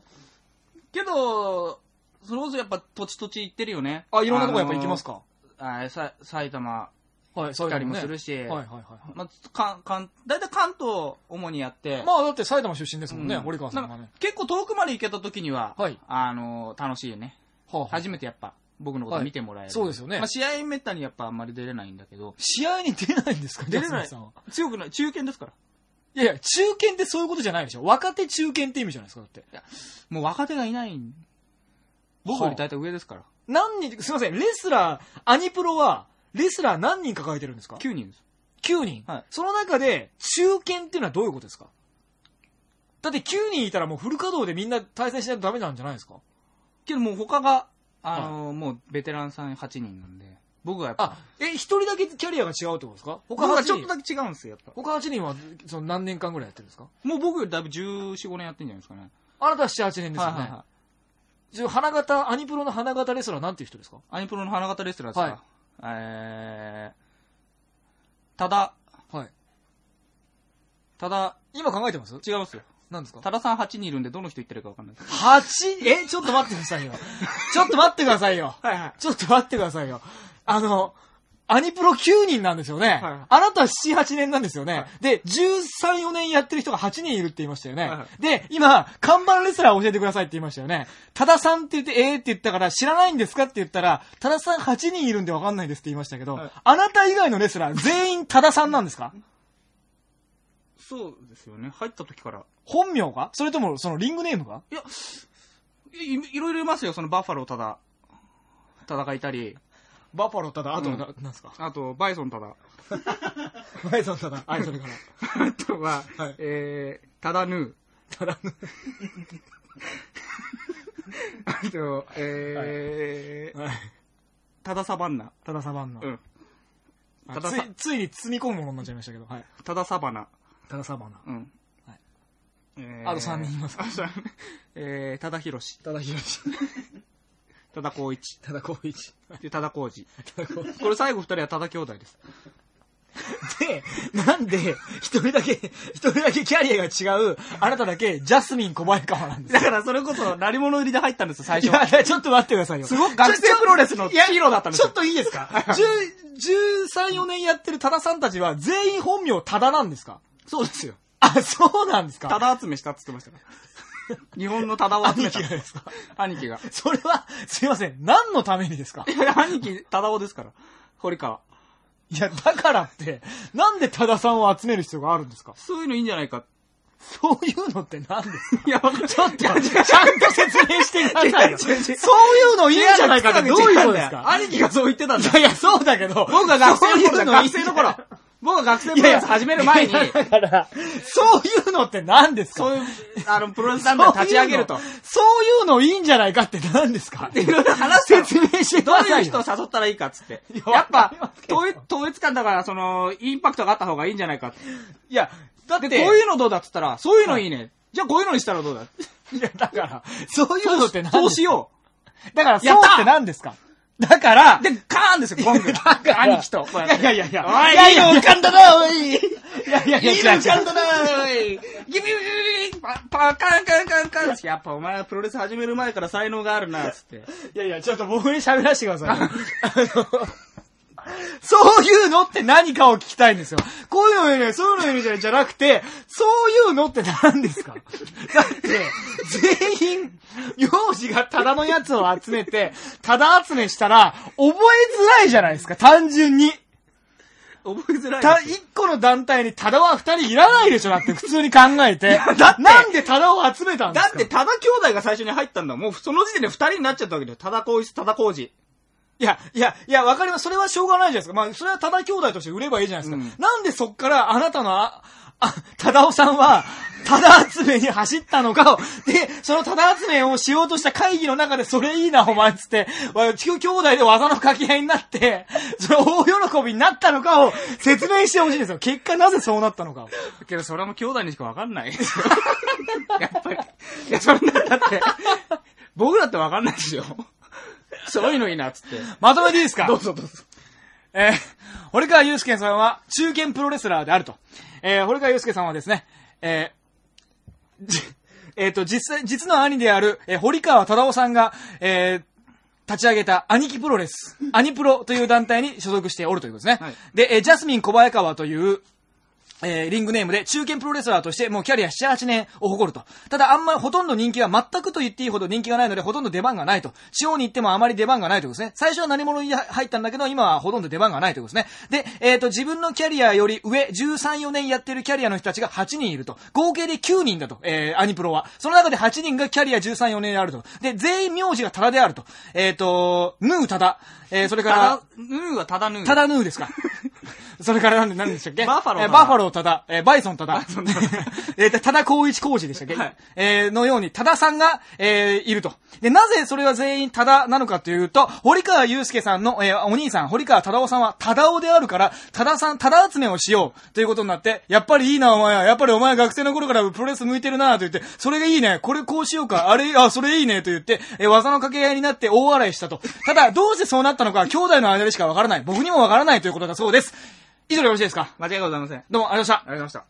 けど、それこそやっぱ土地土地行ってるよね。あ、いろんなとこやっぱ行きますか、あさ埼玉はい、そう来たりもするし、はいはいはいはい。まあ、かん、かん、だいたい関東主にやって、まあ、だって埼玉出身ですもんね、うん堀川さんがね。結構遠くまで行けた時には、はいあのー楽しいよね。はあはあ初めてやっぱ、僕のこと見てもらえる。そうですよねまあ、試合めったにやっぱあんまり出れないんだけど、試合に出ないんですか？出れない。強くない、中堅ですから。いやいや、中堅ってそういうことじゃないでしょ若手中堅って意味じゃないですか、だって。もう若手がいない。僕より大体上ですから。何人、すいません、レスラー、アニプロは、レスラー何人抱えてるんですか？9人です。9人、はいその中で、中堅っていうのはどういうことですか？だって9人いたらもうフル稼働でみんな対戦しないとダメなんじゃないですか？けどもう他が、あのーもうベテランさん8人なんで、僕はやっぱ、あ、え、一人だけキャリアが違うってことですか？他8僕はちょっと人。だけ違うんですよ、やっぱ。他8人は、その何年間ぐらいやってるんですか？もう僕よりだいぶ14、5年やってんじゃないですかね。あなたは7、8年ですよね。はいはいはい。じゃあ花形、アニプロの花形レスラーなんていう人ですか？アニプロの花形レスラーですか、はいえー、ただ、はい。ただ、今考えてます？違いますよ。何ですか？たださん8人いるんで、どの人言ってるか分かんないです。8? え、ちょっと待ってくださいよ。ちょっと待ってくださいよ。はいはい。ちょっと待ってくださいよ。あの、アニプロ9人なんですよね。はいあなたは7、8年なんですよね。はいで、13、4年やってる人が8人いるって言いましたよね。はいはで、今、看板レスラー教えてくださいって言いましたよね。多田さんって言って、えーって言ったから、知らないんですかって言ったら、多田さん8人いるんでわかんないですって言いましたけど、はいあなた以外のレスラー全員多田さんなんですか？そうですよね。入った時から。本名が？それとも、そのリングネームが？いや、いいろいろいますよ。そのバッファローただ、ただがいたり、バファローただ、あと、うんななんですか？あと、バイソンただ。バイソンただ、はい、それから。あとは、はいえー、ただヌー。ただ、あと、えー、はい。ただサバンナ。ただサバンナ。うん。あたださつい、ついに包み込むものになっちゃいましたけど、はい。ただサバナ。ただサバンナ。うん。はいえーあと三人いますあと三えー、ただひろし。ただひろし。多田光一。ただこう一。で、多田浩二。これ最後二人は多田兄弟です。で、なんで、一人だけ、一人だけキャリアが違う、あなただけ、ジャスミン小林川なんですだからそれこそ、鳴り物入りで入ったんですよ、最い初は。や、ちょっと待ってくださいよ。すごく学生プロレスのヒーローだったんですよちょっといいですか ?10、13、4年やってる多田さんたちは、全員本名多田なんですか？そうですよ。あ、そうなんですか？多田集めしたって言ってましたから。日本の多田を集めた兄貴。がですか？兄貴が。それは、すいません、何のためにですか？いや兄貴、多田尾ですから。堀川。いや、だからって、なんで多田さんを集める必要があるんですか？そういうのいいんじゃないか。そういうのって何ですか？いや。ちょっと、ちゃんと説明してくださいよ。そういうのいいんじゃないかってどういうことですか？兄貴がそう言ってたんだい。やいや、そうだけど。僕が学生の頃学生の頃。僕が学生プロレス始める前に、だから、そういうのって何ですか？そういう、あの、プロレス団体を立ち上げると。そういうのいいんじゃないかって何ですか？いろいろ話説明してくどういう人を誘ったらいいかっつってい。ややっぱ統一、統一感だから、その、インパクトがあった方がいいんじゃないかって。いや、だって、で、こういうのどうだっつったら、そういうのいいね。じゃあこういうのにしたらどうだ？いや、だから、そういうのって何そうしよだから、そうって何ですか？だからう。、で、カーンですよ、ゴング。兄貴と。いやいやいやいや。おい、いやいやいいの浮かんだな、おい。いいいやいやいや、の浮かんだな、おい。ギビビビビビパ、パ、カンカンカンカン。やっぱお前はプロレス始める前から才能があるな、つって。いやいや、ちょっと僕に喋らせてください。あの そういうのって何かを聞きたいんですよ。こういうのより、そういうのよりじゃじゃなくて、そういうのって何ですか？だって、全員、幼児がただのやつを集めて、ただ集めしたら、覚えづらいじゃないですか、単純に。覚えづらいた。一個の団体にただは二人いらないでしょだって普通に考えて。だってなんでただを集めたんですか？だって、多田兄弟が最初に入ったんだもうその時点で二人になっちゃったわけだよ。多田光一、多田浩二。いや、いや、いや、わかります。それはしょうがないじゃないですか。まあ、それはただ兄弟として売ればいいじゃないですか。うんなんでそっからあなたの、あ、あ、ただおさんは、ただ集めに走ったのかを、で、そのただ集めをしようとした会議の中で、それいいな、お前っつって、わ兄弟で技の掛け合いになって、それ大喜びになったのかを説明してほしいんですよ。結果なぜそうなったのかを。けど、それはもう兄弟にしかわかんないですよ。やっぱり。いや、それだって、僕だってわかんないですよ。そういうのいいな、つって。まとめていいですか？どうぞどうぞ。えー、堀川祐介さんは中堅プロレスラーであると。えー、堀川祐介さんはですね、えー、じえっ、と、実際、実の兄である、えー堀川忠夫さんが、えー立ち上げた兄貴プロレス、アニプロという団体に所属しておるということですね。はいで、えージャスミン小早川という、えーリングネームで中堅プロレスラーとしてもうキャリア7、8年を誇ると。ただあんまりほとんど人気は全くと言っていいほど人気がないのでほとんど出番がないと。地方に行ってもあまり出番がないということですね。最初は何者に入ったんだけど今はほとんど出番がないということですね。で、えっ、と自分のキャリアより上13、4年やってるキャリアの人たちが8人いると。合計で9人だと。えーアニプロは。その中で8人がキャリア13、4年であると。で、全員名字がタダであると。えっ、と、ヌータダ。えーそれから、ただ、ヌーはただヌー。ただヌーですか。それからなんで、何でしたっけ？バッファローえバッファローただ、えーバイソンただ。えー、ただ光一工事でしたっけ、はいえーのように、たださんが、えーいると。で、なぜそれは全員ただなのかというと、堀川祐介さんの、えーお兄さん、堀川忠夫さんはただおであるから、たださん、ただ集めをしようということになって、やっぱりいいな、お前は。やっぱりお前学生の頃からプロレス向いてるなと言って、それがいいね。これこうしようか。あれ、あ、それいいねと言って、えー技の掛け合いになって大笑いしたと。ただ、どうしてそうなったのか、兄弟の間でしかわからない。僕にもわからないということだそうです。以上でよろしいですか？間違いございません。ありどうもありがとうございました。がとうございました。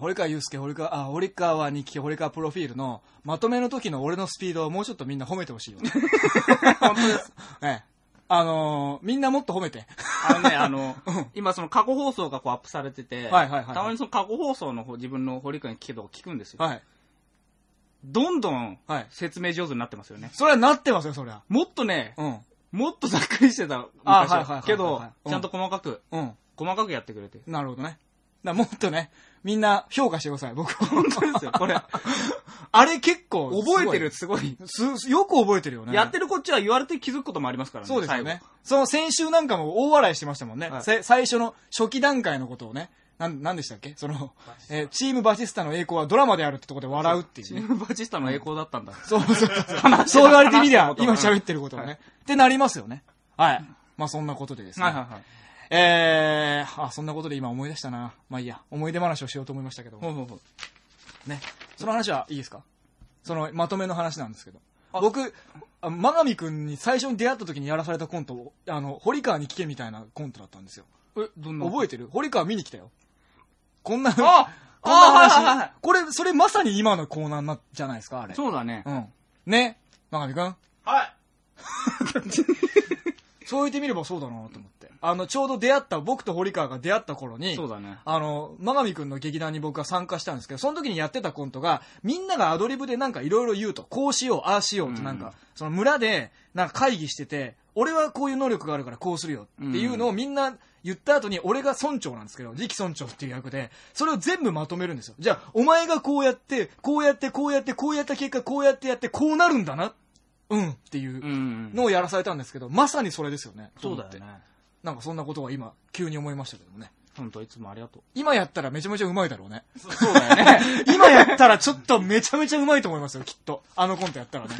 堀川祐介、堀川、あ、堀川日記、堀川プロフィールの、まとめの時の俺のスピードをもうちょっとみんな褒めてほしいよ。本当です。ええ。あのーみんなもっと褒めて。あのね、あの、今その過去放送がこうアップされてて、はいはいはいたまにその過去放送の方自分の堀川に聞けど聞くんですよ。はい。どんどんはい説明上手になってますよね。それはなってますよ、そりゃ。もっとね、うん。もっとざっくりしてた昔あはいはいはいはいは。けどうん、ちゃんと細かく、うん。細かくやってくれて。なるほどね。だもっとね、みんな評価してください、僕を。本当ですよ、これ。あれ結構、覚えてる、すごい。すすよく覚えてるよね。やってるこっちは言われて気づくこともありますからね。そうですよね。その先週なんかも大笑いしてましたもんね。はいせ最初の初期段階のことをね。なん、なんでしたっけ？その、えーチームバチスタの栄光はドラマであるってところで笑うっていうね。チームバチスタの栄光だったんだ。そうそうそう。そう言われてみりゃ、今喋ってることがね。ってなりますよね。はい。まあそんなことでですね。はいはいはい。えー、あ、そんなことで今思い出したな。まあいいや。思い出話をしようと思いましたけど。ほうほうほう。ね。その話はいいですか？その、まとめの話なんですけど。僕、あ真上くんに最初に出会った時にやらされたコントを、あの、堀川に聞けみたいなコントだったんですよ。え、どんな？覚えてる？堀川見に来たよ。こんな、あこんなあはいはいはい話。これ、それまさに今のコーナーな、じゃないですか、あれ。そうだね。うん。ね？真上くん。はい。そう言ってみればそうだなと思って。あの、ちょうど出会った、僕と堀川が出会った頃に、そうだね。あの、真上くんの劇団に僕は参加したんですけど、その時にやってたコントが、みんながアドリブでなんかいろいろ言うと、こうしよう、ああしようってなんか、うんその村で、なんか会議してて、俺はこういう能力があるからこうするよっていうのをみんな言った後に、俺が村長なんですけど、次期村長っていう役で、それを全部まとめるんですよ。じゃあ、お前がこうやって、こうやって、こうやって、こうやった結果、こうやってやって、こうなるんだな。うん、っていううん。のをやらされたんですけど、まさにそれですよね。そうだよね。なんかそんなことは今、急に思いましたけどね。本当いつもありがとう。今やったらめちゃめちゃうまいだろうね。そうだよね。今やったらちょっとめちゃめちゃうまいと思いますよ、きっと。あのコントやったらね。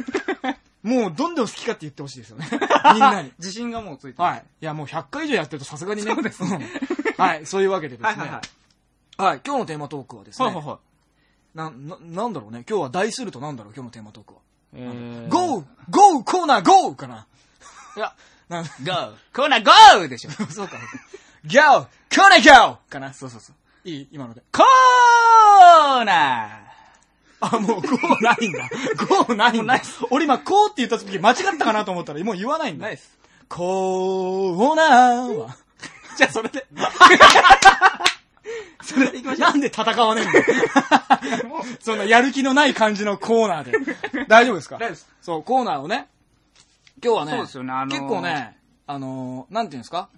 もうどんどん好き勝手言ってほしいですよね。みんなに。自信がもうついてる。はい。いや、もう100回以上やってるとさすがにね。そうですね。はい、そういうわけでですね。はいはいはい。はい、今日のテーマトークはですね。はいはいはい。な、な、なんだろうね。今日は題するとなんだろう、今日のテーマトークは。えー、ゴーゴーコーナーゴーかないや、ゴーコーナーゴーでしょ。そうか。ギャオコーナーギャオかなそうそうそう。いい今ので。コーナあ、もう、ゴーないんだ。ゴーないんだ。俺今、こうって言った時間違ったかなと思ったら、もう言わないんー。だ。ナイス。コーナーは。じゃあそれで。それで行きましょう。なんで戦わねえんだよ。そんなやる気のない感じのコーナーで。大丈夫ですか？大丈夫ですそう、コーナーをね、今日はね、そうですよねあのー結構ね、あのーなんていうんですか？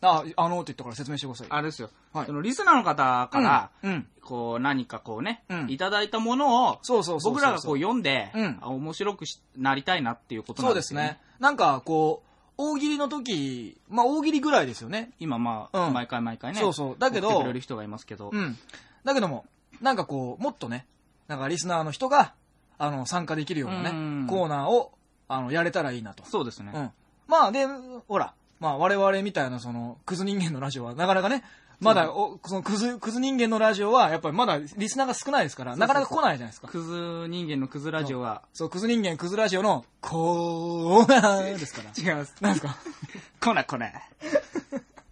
あ、あのーって言ったから説明してください。あれですよ。はいそのリスナーの方から、うん、うん。こう何かこうね、うんいただいたものを、そうそうそう僕らがこう読んで、うんあ面白くしなりたいなっていうことなそんでようですすね。。なんか、こう、大喜利の時、まあ大喜利ぐらいですよね。今まあ、うん毎回毎回ね。そうそうだけどてくれる人がいますけど。うん。だけども、なんかこう、もっとね、なんかリスナーの人が、あの、参加できるようなね、うんコーナーを、あの、やれたらいいなと。そうですね。うん。まあ、で、ほら、まあ、我々みたいな、その、クズ人間のラジオは、なかなかね、まだ、おその、クズ、クズ人間のラジオは、やっぱりまだリスナーが少ないですから、なかなか来ないじゃないですか。クズ人間のクズラジオは、そう、クズ人間、クズラジオの、コーナーですから。違います。なんですか？コナコナ。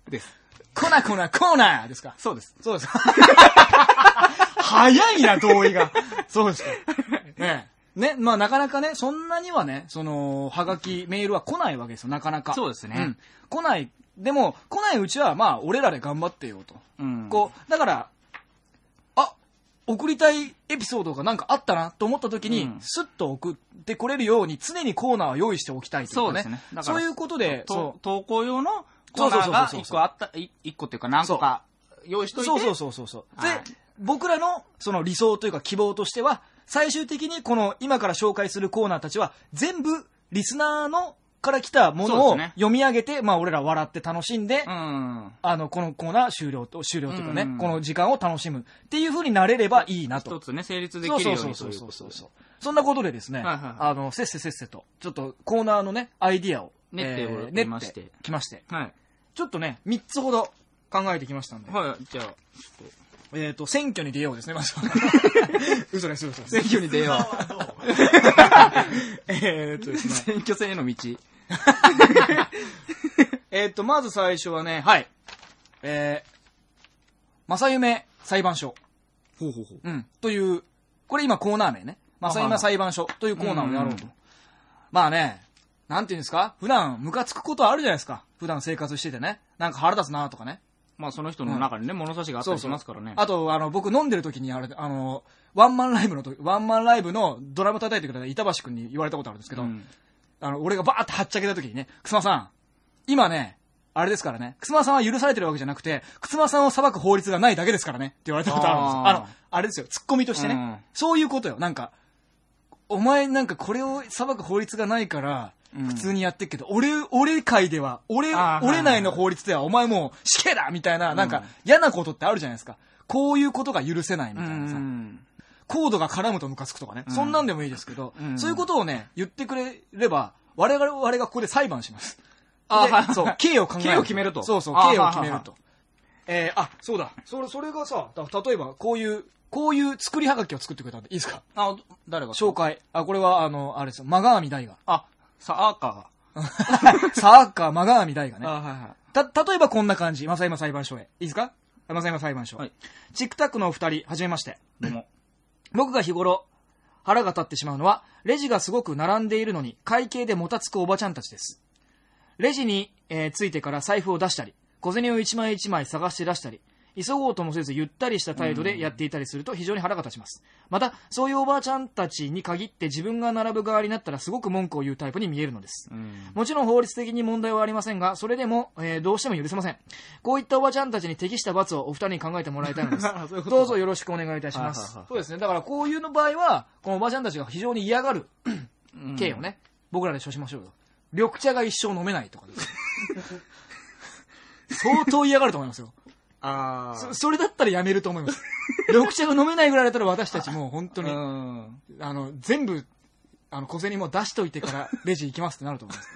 です。コナコナコーナーですか？そうです。そうです。早いな、同意が。そうですか。ねえ。ね、まあなかなかね、そんなにはね、その、はがき、メールは来ないわけですよ、なかなか。そうですねん。来ない。でも、来ないうちは、まあ、俺らで頑張ってよと。うん。こう、だから、あ、送りたいエピソードがなんかあったなと思った時に、うんスッと送ってこれるように、常にコーナーを用意しておきたいというかね。そうですねそういうことで、とそう。投稿用のコーナーがそうそうそうそう一個あった、い一個っていうか何個か用意しといて。そうそうそうそうそう。で、はい僕らのその理想というか希望としては、最終的にこの今から紹介するコーナーたちは、全部リスナーのから来たものを読み上げて、まあ俺ら笑って楽しんで、うん。あの、このコーナー終了と、終了というかね、うん。この時間を楽しむっていう風になれればいいなと。一つね、成立でそうきるようそうそうにというそそうそう。そんなことでですね、はいはいはい。あの、せっせせっせと、ちょっとコーナーのね、アイディアを、練ってまして。きまして、はい。ちょっとね、3つほど考えてきましたんで、はい、じゃあ、えっ、と、選挙に出ようですね、まずは。嘘です、嘘です。選挙に出よ えっとですう。ね。選挙戦への道。えっと、まず最初はね、はい。えー、正夢裁判所。ほうほうほう。うん。という、これ今コーナー名ね。正夢裁判所というコーナーをやろうとうん。まあね、なんていうんですか？普段ムカつくことあるじゃないですか。普段生活しててね。なんか腹立つなとかね。まあその人の中にね、物差しがあったりしますからね。あと、あの、僕飲んでる時にあれ、あの、ワンマンライブの時、ワンマンライブのドラム叩いてくれた板橋くんに言われたことあるんですけど、うんあの、俺がバーってはっちゃけた時にね、くすまさん、今ね、あれですからね、くすまさんは許されてるわけじゃなくて、くすまさんを裁く法律がないだけですからね、って言われたことあるんですよ。あの、あれですよ、ツッコミとしてね、うんそういうことよ。なんか、お前なんかこれを裁く法律がないから、うん普通にやってっけど、俺、俺界では、俺、俺内の法律では、お前もう死刑だみたいな、なんか嫌なことってあるじゃないですか。こういうことが許せないみうたいなさ。ん。コードが絡むとムカつくとかね。うんそんなんでもいいですけど、うんそういうことをね、言ってくれれば、我々我々がここで裁判します。であはいそう、刑を考える。刑を決めるとそうそう、あ刑を決めるはと。えー、あ、そうだ。それ、それがさ、だ例えば、こういう、こういう作りはがきを作ってくれたんで、いいですか？あ、誰が？紹介。あ、これは、あの、あれですよ、マガーミ大が。あ、さあか。サーカー、マガーミ大がねあ、。はいはた、例えばこんな感じ。正山裁判所へ。いいですか？正山裁判所。はいチックタックのお二人、はじめまして。い。どうも。僕が日頃、腹が立ってしまうのは、レジがすごく並んでいるのに、会計でもたつくおばちゃんたちです。レジに、えーついてから財布を出したり、小銭を一枚一枚探して出したり、急ごうともせずゆったりした態度でやっていたりすると非常に腹が立ちます。また、そういうおばあちゃんたちに限って自分が並ぶ側になったらすごく文句を言うタイプに見えるのです。うん。もちろん法律的に問題はありませんが、それでも、えーどうしても許せません。こういったおばちゃんたちに適した罰をお二人に考えてもらいたいのです そういう。どうぞよろしくお願いいたします。そうですね。だからこういうの場合は、このおばちゃんたちが非常に嫌がる刑をね、僕らで処しましょうよ。緑茶が一生飲めないとかです。相当嫌がると思いますよ。あそそれだったらやめると思います。緑茶が飲めないぐらいだったら私たちもう本当うに、ん。あの、全部、あの、小銭も出しといてからレジ行きますってなると思います。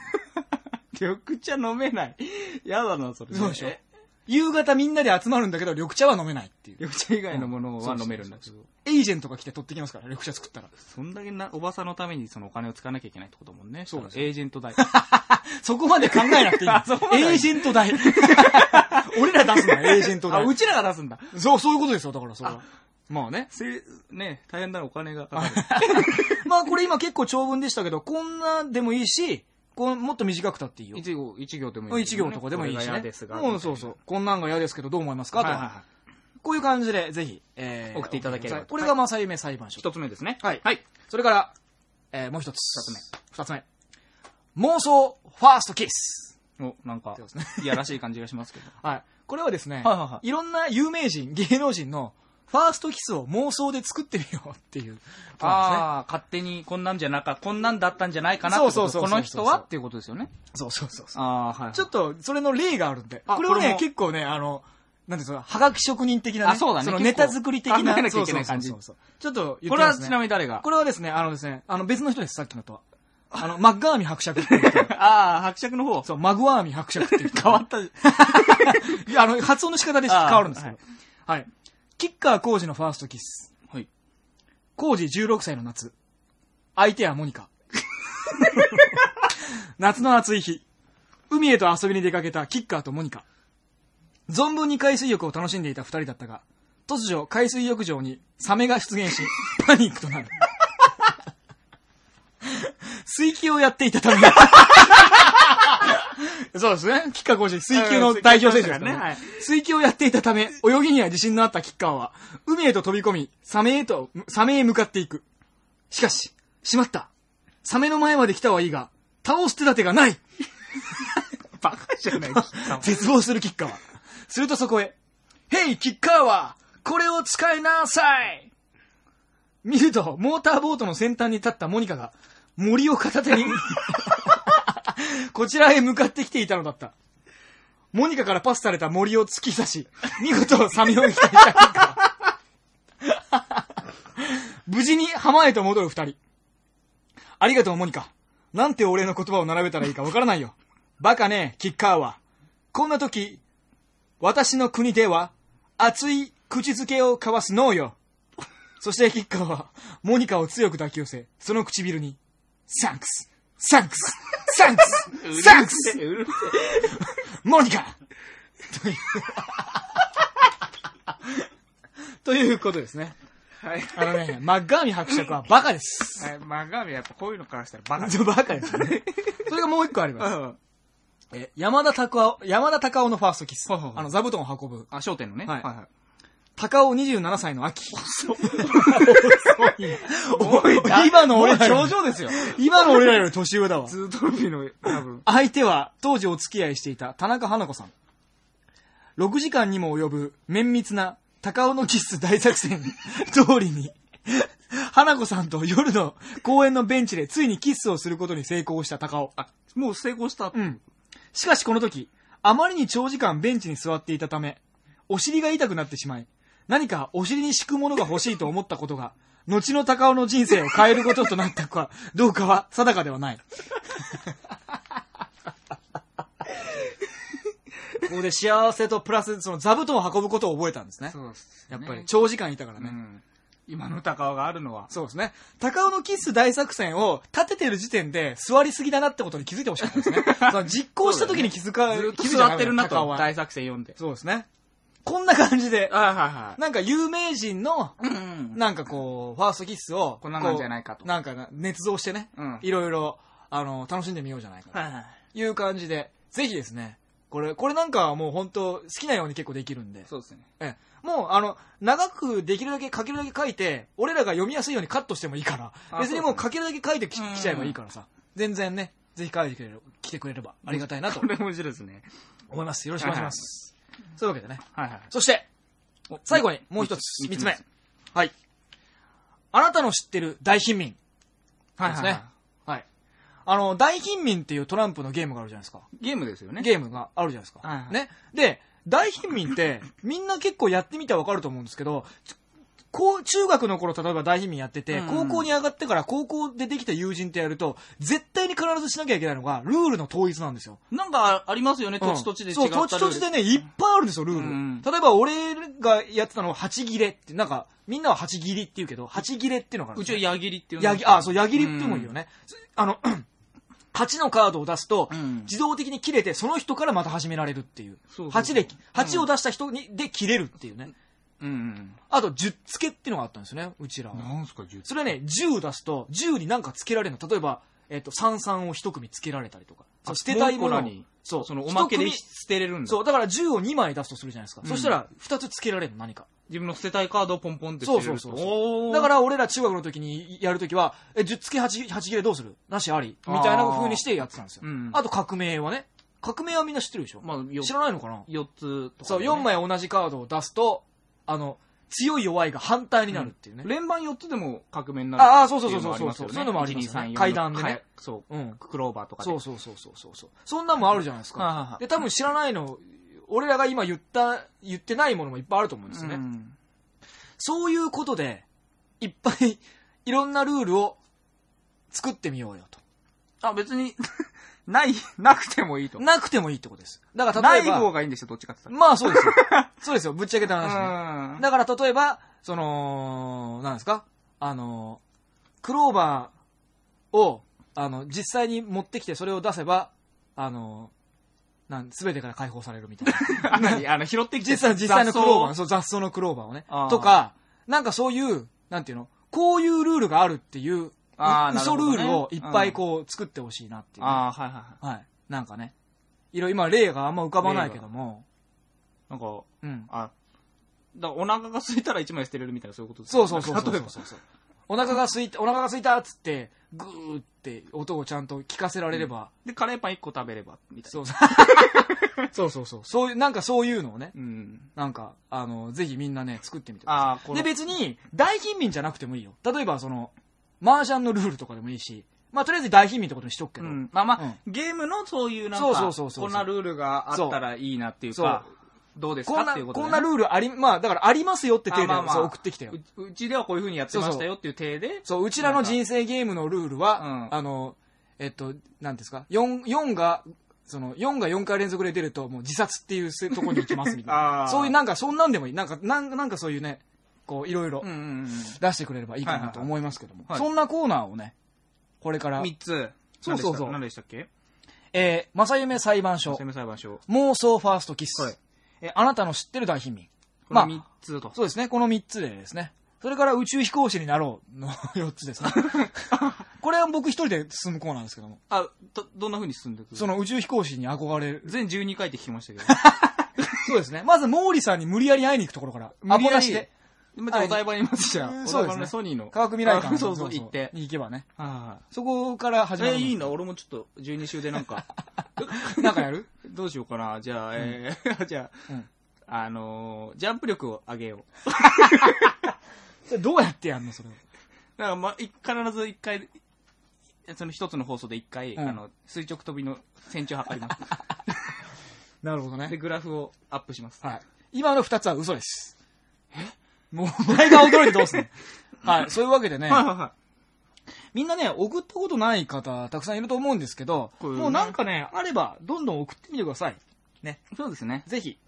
緑茶飲めない。やだな、それ。そうでしょえ夕方みんなで集まるんだけど、緑茶は飲めないっていう。緑茶以外のものは飲めるんだけど。エージェントが来て取ってきますから、緑茶作ったら。そんだけな、おばさんのためにそのお金を使わなきゃいけないってこともんね。そうですエージェント代。そこまで考えなくていい。エあそこまではいいージェント代。俺ら出すな、エージェントあ、代。うちらが出すんだ。そう、そういうことですよ、だからそれは。まあね。せ、ね、大変だな、お金がかかる。まあこれ今結構長文でしたけど、こんなでもいいし、こうもっと短くたっていいよ。一行、一行でもいい、一行とかでもいいしね嫌です。が。もうそうそう。こんなんが嫌ですけどどう思いますか？と。はいはいはい。こういう感じで、ぜひ、えー送っていただければこれが正夢裁判所。一つ目ですね。はい。はい。それから、えーもう一つ。二つ目。二つ目。妄想ファーストキス。お、なんかいやらしい感じがしますけど。はい。これはですね、はいはいはいいろんな有名人、芸能人のファーストキスを妄想で作ってみようっていうね。ああ、勝手にこんなんじゃなか、こんなんだったんじゃないかなってこの人はっていうことですよね。そうそうそうそう。ああ、はい。ちょっと、それの例があるんで。あこれをね、これも結構ね、あの、なんていうの、はがき職人的なね。あそうだねの結構ネタ作り的な。考えなきゃいけない感じそうそうちょっと言ってこれは。ちなみに誰が？これはですね、あのですね、あの別の人です、さっきのとは。あの、マッガーミ伯爵っていう人。ああ、伯爵の方。そう、マグワーミ伯爵っていう人。変わった。いや、あの、発音の仕方で変わるんですけど。はい。キッカー工事のファーストキス。はい。工事16歳の夏。相手はモニカ。夏の暑い日。海へと遊びに出かけたキッカーとモニカ。存分に海水浴を楽しんでいた二人だったが、突如海水浴場にサメが出現し、パニックとなる。水球をやっていたため、そうですね。キッカー工事、水球の代表選手ですからね。はい水球をやっていたため、泳ぎには自信のあったキッカーは、海へと飛び込み、サメへと、サメへ向かっていく。しかし、しまった。サメの前まで来たはいいが、倒す手立てがない バカじゃない絶望するキッカーは。するとそこへ、ヘイキッカーは、これを使いなさい見ると、モーターボートの先端に立ったモニカが、森を片手に、こちらへ向かってきていたのだった。モニカからパスされた森を突き刺し、見事サメを撃退した。無事に浜へと戻る二人。ありがとう、モニカ。なんてお礼の言葉を並べたらいいかわからないよ。バカね、キッカーは。こんな時、私の国では、熱い口づけを交わすのよ。そしてキッカーは、モニカを強く抱き寄せ、その唇に、 Thanks、Thanks、Thanks、Thanks、モニカという、ということですね。はい。あのね、マッガーミ伯爵はバカです。はい、マガミやっぱこういうのからしたらバカバカですよね。それがもう一個あります。うん。え、山田隆夫、山田隆夫のファーストキス。はいはいはいあの、座布団を運ぶ。あ、焦点のね。はいはいはい。高尾27歳の秋。今の俺頂上ですよ。今の俺らより年上だわ。ツートロフィーの、多分。相手は当時お付き合いしていた田中花子さん。6時間にも及ぶ綿密な高尾のキス大作戦 通りに、花子さんと夜の公園のベンチでついにキスをすることに成功した高尾。あ、もう成功した。うん。しかしこの時、あまりに長時間ベンチに座っていたため、お尻が痛くなってしまい、何かお尻に敷くものが欲しいと思ったことが、後の高尾の人生を変えることとなったか どうかは定かではない。ここで幸せとプラス、その座布団を運ぶことを覚えたんですね。そうっすやっぱりね長時間いたからね。うん。今の高尾があるのは。そうですね。高尾のキス大作戦を立ててる時点で座りすぎだなってことに気づいてほしかったですね。その実行した時に気づか、ずっと気づいてるなと、高尾は大作戦読んで。そうですね。こんな感じで、はいはいはなんか有名人の、い。うん。なんかこう、ファーストキスを、こんななんじゃないかとなんかな、捏造してね、うんいろいろ、あの、楽しんでみようじゃないかとはいはい。いう感じで、ぜひですね、これ、これなんかはもう本当好きなように結構できるんで、そうですね。ええ、もう、あの、長くできるだけ書けるだけ書いて、俺らが読みやすいようにカットしてもいいから、あ別にもう書けるだけ書いてき,、うんちゃえばいいからさ、全然ね、ぜひ書いてくれる、来てくれればありがたいなとこれ面白いですね。思います。よろしくお願いします。そういうわけでね。はいはい。そして、最後にもう一つ、三つ目。はい。あなたの知ってる大貧民はいですね。はい。あの、大貧民っていうトランプのゲームがあるじゃないですか。ゲームですよね。ゲームがあるじゃないですか。はいはいね。で、大貧民って、みんな結構やってみたらわかると思うんですけど、こう、中学の頃、例えば大貧民やってて、うん。高校に上がってから高校でできた友人とやると、絶対に必ずしなきゃいけないのが、ルールの統一なんですよ。なんかありますよね、土地土地で違ったそう、土地土地でね、いっぱいあるんですよ、ルール。うん。例えば、俺がやってたのは、八切れって、なんか、みんなは八切りって言うけど、八切れっていうのがあるんうですよ。ちは矢切っていうのやぎ、あ、そう、矢切りってもいいよね。あの、8のカードを出すと、うん。自動的に切れて、その人からまた始められるっていう。そう8で、8を出した人に、で切れるっていうね。うんうん。あと、10付けっていうのがあったんですよね、うちらは。なんすか、10それはね、10出すと、10になんか付けられるの。例えば、えっ、と、33を一組付けられたりとか。そう捨てたいものにそう。そのおまけで一組捨てれるんだ。そう、だから10を2枚出すとするじゃないですか。うんそしたら、2つ付けられるの、何か。自分の捨てたいカードをポンポンって捨てれると。そうそうそうそうだから俺ら中学の時にやる時は、え、10付け 8, 8切れどうする？なしありみたいな風にしてやってたんですよ。うんあと革命はね。革命はみんな知ってるでしょ、まあ、よ知らないのかな？4つとか、そう、4。枚同じカードを出すと、あの、強い弱いが反対になるっていうね。連番4つでも革命になるああそうそうそうそうっていのもありますよねそういうのもありますよね1 2 3 4階段でねはいそう。うん。クローバーとかで。そうそうそうそうそうそう。そんなんもあるじゃないです。かで、多分知らないの、俺らが今言った、言ってないものもいっぱいあると思うんですよね。うんそういうことで、いっぱいいろんなルールを作ってみようよと。あ、別に、ない、なくてもいいと。なくてもいいってことです。だからない例えば、方がいいんですよ、どっちかって言っまあそうですよ。そうですよ。ぶっちゃけたた話ね。だから例えば、その、なんですか？あの、クローバーを、あの、実際に持ってきてそれを出せば、あの、なん、すべてから解放されるみたいな。何？あの、拾ってきて実際、実際のクローバー、雑そう、雑草のクローバーをね。とか、なんかそういう、なんていうの？こういうルールがあるっていう、うあーなる嘘ルほどねールをいっぱいこう作ってほしいなっていうね、ああ、はいはいはい。はい。なんかね。いろいろ今例があんま浮かばないけども。なんか、うん。あ、だからお腹が空いたら1枚捨てれるみたいなそういうことですそうそうそうそう例えばそうそう。お腹が空いた、お腹が空いたっつって、グーって音をちゃんと聞かせられれば、で、カレーパン1個食べれば、みたいな。そうそう。そうそうそう。そういう、なんかそういうのをね、うん。なんか、あの、ぜひみんなね、作ってみてくだああ、こ。で、別に、大貧民じゃなくてもいいよ。例えば、その、麻雀のルールとかでもいいし、まあ、とりあえず大貧民ってことにしとくけど、うん、まあまあ、ゲームのそういうなんか、そうそうそうそう。こんなルールがあったらいいなっていうか、どうですこんな、かっていうことこんなルールあり、まあ、だからありますよって手で、あまあまあ。そう送ってきてよ。ううちではこういう風にやってましたよっていう体で、そう、う。ちらの人生ゲームのルールは、うんあの、えっと、なんですか、4、4が、その、4が4回連続で出ると、もう自殺っていうせとこに行きますみたいあな。ー。そういう、なんか、そんなんでもいい。なんか、なんなんかそういうね、こう、いろいろ出してくれればいいかなと思いますけども。はいそんなコーナーをね、これからうん。、3つ。そうそうそう何でした？っけ？えー、正夢裁判所裁判所。妄想ファーストキス、はいえーあなたの知ってる大貧民。こあ3つと。そうですね、この3つでですね。それから宇宙飛行士になろうの4つですね。これは僕一人で進むコーナーですけども。あ、ど、どんな風に進んでいくその宇宙飛行士に憧れる。全12回って聞きましたけど。そうですね。まず、毛利さんに無理やり会いに行くところから。アポなしで。今お台場にいますじゃ。うんそうですねのソニーの。科学未来館あ そうそう、行って。に行けばね。はそこから始い。まる。え、いいな、俺もちょっと12週でなんか、なんかやる？どうしようかな。じゃあ、えー、じゃあ、うんあのー、ジャンプ力を上げよう。それどうやってやんの？それを。だから、ま、い必ず一回、その一つの放送で一回、うんあの、垂直跳びの線長測ります。なるほどねで、。グラフをアップします。はい。今の二つは嘘です。もう、お前が驚いてどうすんの？はい。そういうわけでね、はいはいはみんなね、送ったことない方、たくさんいると思うんですけど、こういうねもうなんかね、あれば、どんどん送ってみてください。ね。い。そうですね。ぜひ。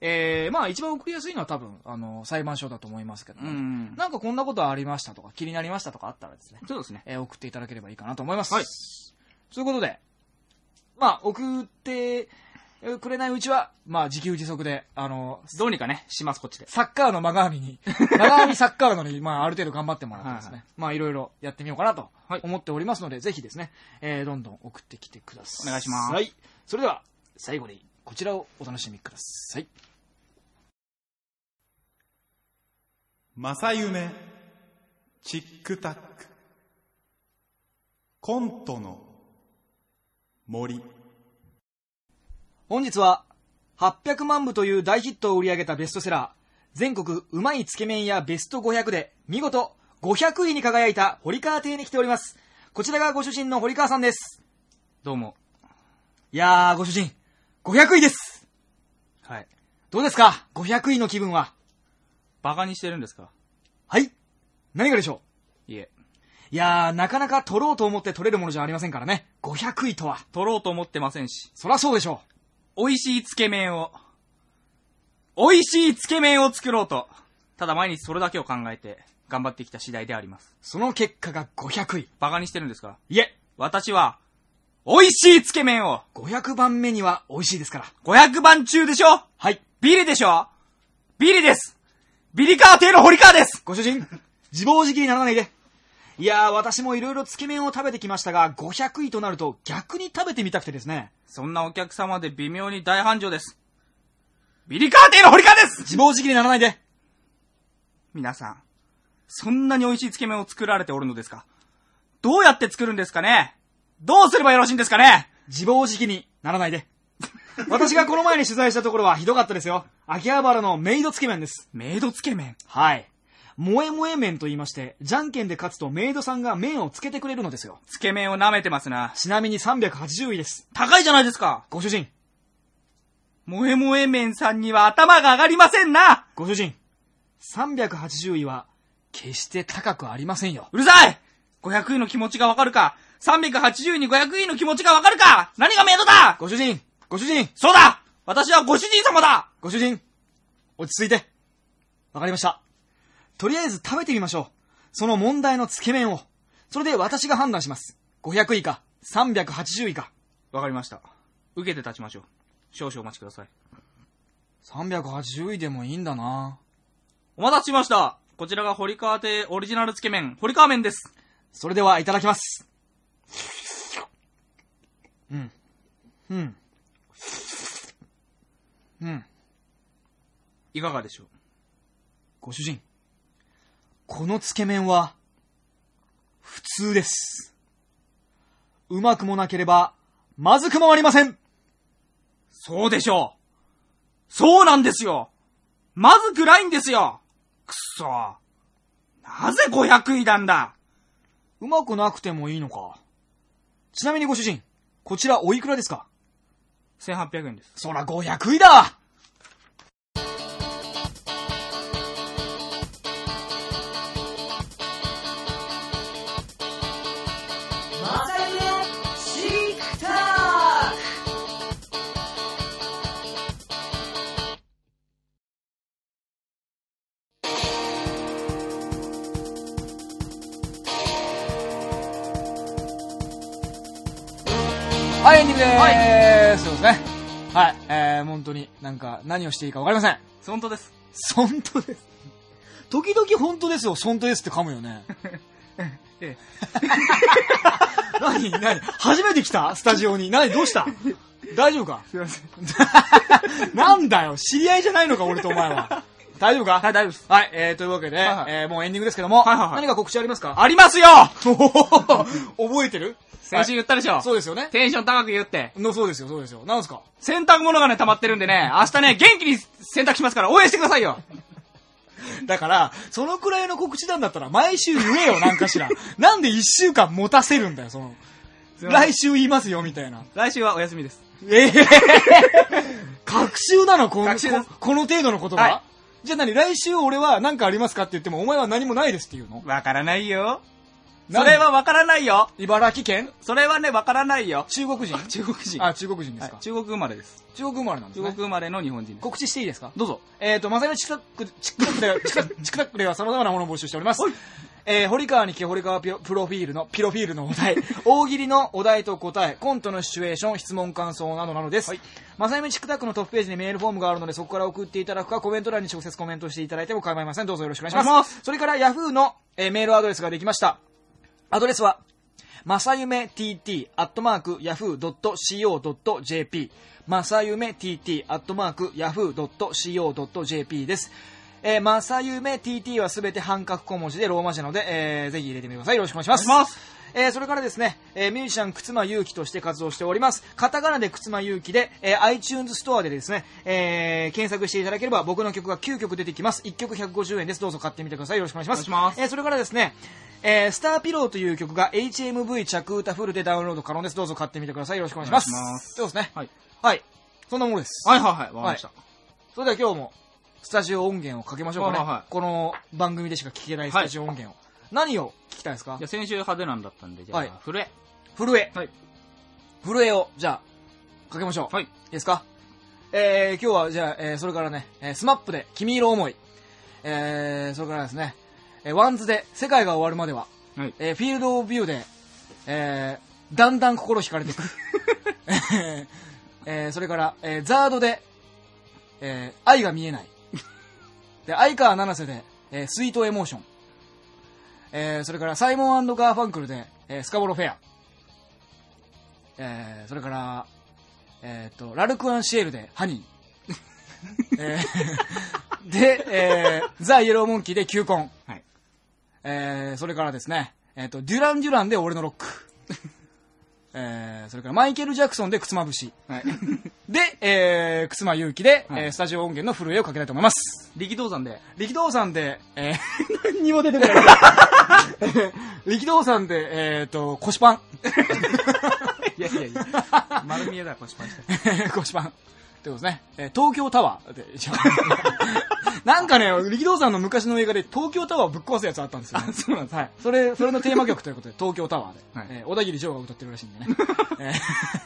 えー、まあ一番送りやすいのは多分、あの、裁判所だと思いますけどうね、ん。なんかこんなことありましたとか、気になりましたとかあったらですね、そうですね。えー送っていただければいいかなと思います。はい。ということで、まあ、送ってえーくれないうちは、まあ、自給自足で、あの、どうにかね、します、こっちで。サッカーのマガーミに、マガーミサッカーなのに、まあ、ある程度頑張ってもらってですね、はいまあ、いろいろやってみようかなとはい思っておりますので、ぜひですね、えーどんどん送ってきてください。お願いしますはい。それでは、最後に、こちらをお楽しみください。正夢チックタックコントの森本日は、800万部という大ヒットを売り上げたベストセラー、全国うまいつけ麺屋ベスト500で、見事500位に輝いた堀川邸に来ております。こちらがご主人の堀川さんです。どうも。いやー、ご主人、500位です。はい。どうですか ?500 位の気分は？バカにしてるんですか？はい。何がでしょいえ。ういやー、なかなか取ろうと思って取れるものじゃありませんからね。500位とは。取ろうと思ってませんし。そらそうでしょ美味しいつけ麺を、美味しいつけ麺を作ろうと、ただ毎日それだけを考えて頑張ってきた次第であります。う。その結果が500位。バカにしてるんですか？いえ、私は、美味しいつけ麺を、500番目には美味しいですから。500番中でしょ？はい。ビリでしょ？ビリですビリカー邸の堀川ですご主人、自暴自棄にならないで。いやー、私もいろいろつけ麺を食べてきましたが、500位となると逆に食べてみたくてですね。そんなお客様で微妙に大繁盛です。ビリカー邸の堀川です自暴自棄にならないで。皆さん、そんなに美味しいつけ麺を作られておるのですか？どうやって作るんですかね？どうすればよろしいんですかね？自暴自棄にならないで。私がこの前に取材したところはひどかったですよ。秋葉原のメイドつけ麺です。メイドつけ麺？はい。萌え萌え麺と言いまして、じゃんけんで勝つとメイドさんが麺をつけてくれるのですよ。つけ麺を舐めてますな。ちなみに380位です。高いじゃないですかご主人、萌え萌え麺さんには頭が上がりませんなご主人、380位は決して高くありませんよ。うるさい !500 位の気持ちがわかるか ?380 位に500位の気持ちがわかるか何がメイドだご主人、ご主人、そうだ私はご主人様だご主人、落ち着いて。わかりました。とりあえず食べてみましょう。その問題のつけ麺を。それで私が判断します。500位か、380位か。わかりました。受けて立ちましょう。少々お待ちください。380位でもいいんだなお待たせしましたこちらが堀川亭オリジナルつけ麺、堀川麺です。それではいただきます。うん。うん。うん。いかがでしょう？ご主人。このつけ麺は、普通です。うまくもなければ、まずくもありません。そうでしょうそうなんですよまずくないんですよくそなぜ500位なんだうまくなくてもいいのか。ちなみにご主人、こちらおいくらですか ?1800 円です。そら500位だ本当になんか何をしていいかわかりません。本当です。本当です。時々本当ですよ、本当ですって噛むよね。え 何？何？初めて来た？スタジオに。何？どうした？大丈夫か？すいません。なんだよ、知り合いじゃないのか、俺とお前は。大丈夫か？はい、大丈夫です。はい、えー、というわけで、はいはいえー、もうエンディングですけども、はいはいはい何か告知ありますか？ありますよ 覚えてる？先週言ったでしょ、そうですよね。テンション高く言って。のそうですよ、そうですよ。なんすか？洗濯物がね、溜まってるんでね、明日ね、元気に洗濯しますから応援してくださいよだから、そのくらいの告知なんだったら、毎週言えよ、なんかしら。なんで一週間持たせるんだよ、その。来週言いますよ、みたいな。来週はお休みです。ええ学習なの？このここの程度のことが、はじゃあ何来週俺は何かありますかって言っても、お前は何もないですって言うの？わからないよ。それはわからないよ。茨城県？それはね、わからないよ。中国人？中国人。あ、中国人ですか、はい中国生まれです。中国生まれなんですね。中国生まれの日本人です。告知していいですか？どうぞ。えっ、と、まさにチクタック、チクタックでは、チクタックチクタックでは様々なものを募集しております。えー、堀川に聞け堀川プロフィールの、ピロフィールのお題、大喜利のお題と答え、コントのシチュエーション、質問感想などなどです。まさゆみチクタックのトップページにメールフォームがあるので、そこから送っていただくか、コメント欄に直接コメントしていただいても構いません。どうぞよろしくお願いします。それから、ヤフーの、えーメールアドレスができました。アドレスは、まさゆめ tt アットマーク yahoo.co.jp まさゆめ tt アットマーク yahoo.co.jp です。えー、まさゆめ tt はすべて半角小文字でローマ字なので、えー、ぜひ入れてみてください。よろしくお願いします。えーそれからですね、えーミュージシャン、くつまゆうきとして活動しております。カタカナでくつまゆうきで、えー iTunes ストアでですね、えー検索していただければ僕の曲が9曲出てきます。1曲150円です。どうぞ買ってみてください。よろしくお願いします。ますえーそれからですね、えースターピローという曲が HMV 着歌フルでダウンロード可能です。どうぞ買ってみてください。よろしくお願いします。お願いしますそうですね。はい。はい。そんなものです。はいはいはい。わかりました。それでは今日も、スタジオ音源をかけましょうかね。はいはいはいこの番組でしか聞けないスタジオ音源を。何を聞きたいですか？じゃあ先週派手なんだったんで、じゃあ、はい震え。震え。はい。震えを、じゃあ、かけましょう。はい。いいですか？えー、今日は、じゃあ、えー、それからね、えー、スマップで、君色思い。えー、それからですね、えー、ワンズで、世界が終わるまでは、はい。えー、フィールドビューで、えー、だんだん心惹かれていく。えー、それから、えー、ザードで、えー、愛が見えない。で、相川七瀬で、えー、 Sweet Emotion。えー、それから、サイモンガーファンクルで、えー、 Scarborough Fair。えー、それから、えっ、と、ラルクアンシエルで、ハニー。えー、で、えー、ザ・イエローモンキーで、球根。はい。えー、それからですね、えっ、と、デュラン・デュランで俺のロック。えー、それからマイケル・ジャクソンでくつまぶし。はい。で、えー、くつまゆうきで、はいえースタジオ音源の震えをかけたいと思います。力道山で、力道山で、えー、何にも出てこない。力道山で、えっ、と、腰パン。いやいやいや、丸見えだ、腰パンして。腰パン。ってことですね。えー東京タワーで、なんかね、力道山の昔の映画で東京タワーをぶっ壊すやつあったんですよ、ね。あそうなんですはい。それ、それのテーマ曲ということで、東京タワーで。はいえー小田切城が歌ってるらしいんでね。え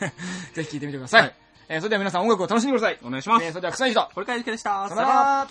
ー ぜひ聴いてみてください。はいえーそれでは皆さん音楽を楽しんでください。お願いしますえーそれでは、くさい人。これからゆきでした。さよなら。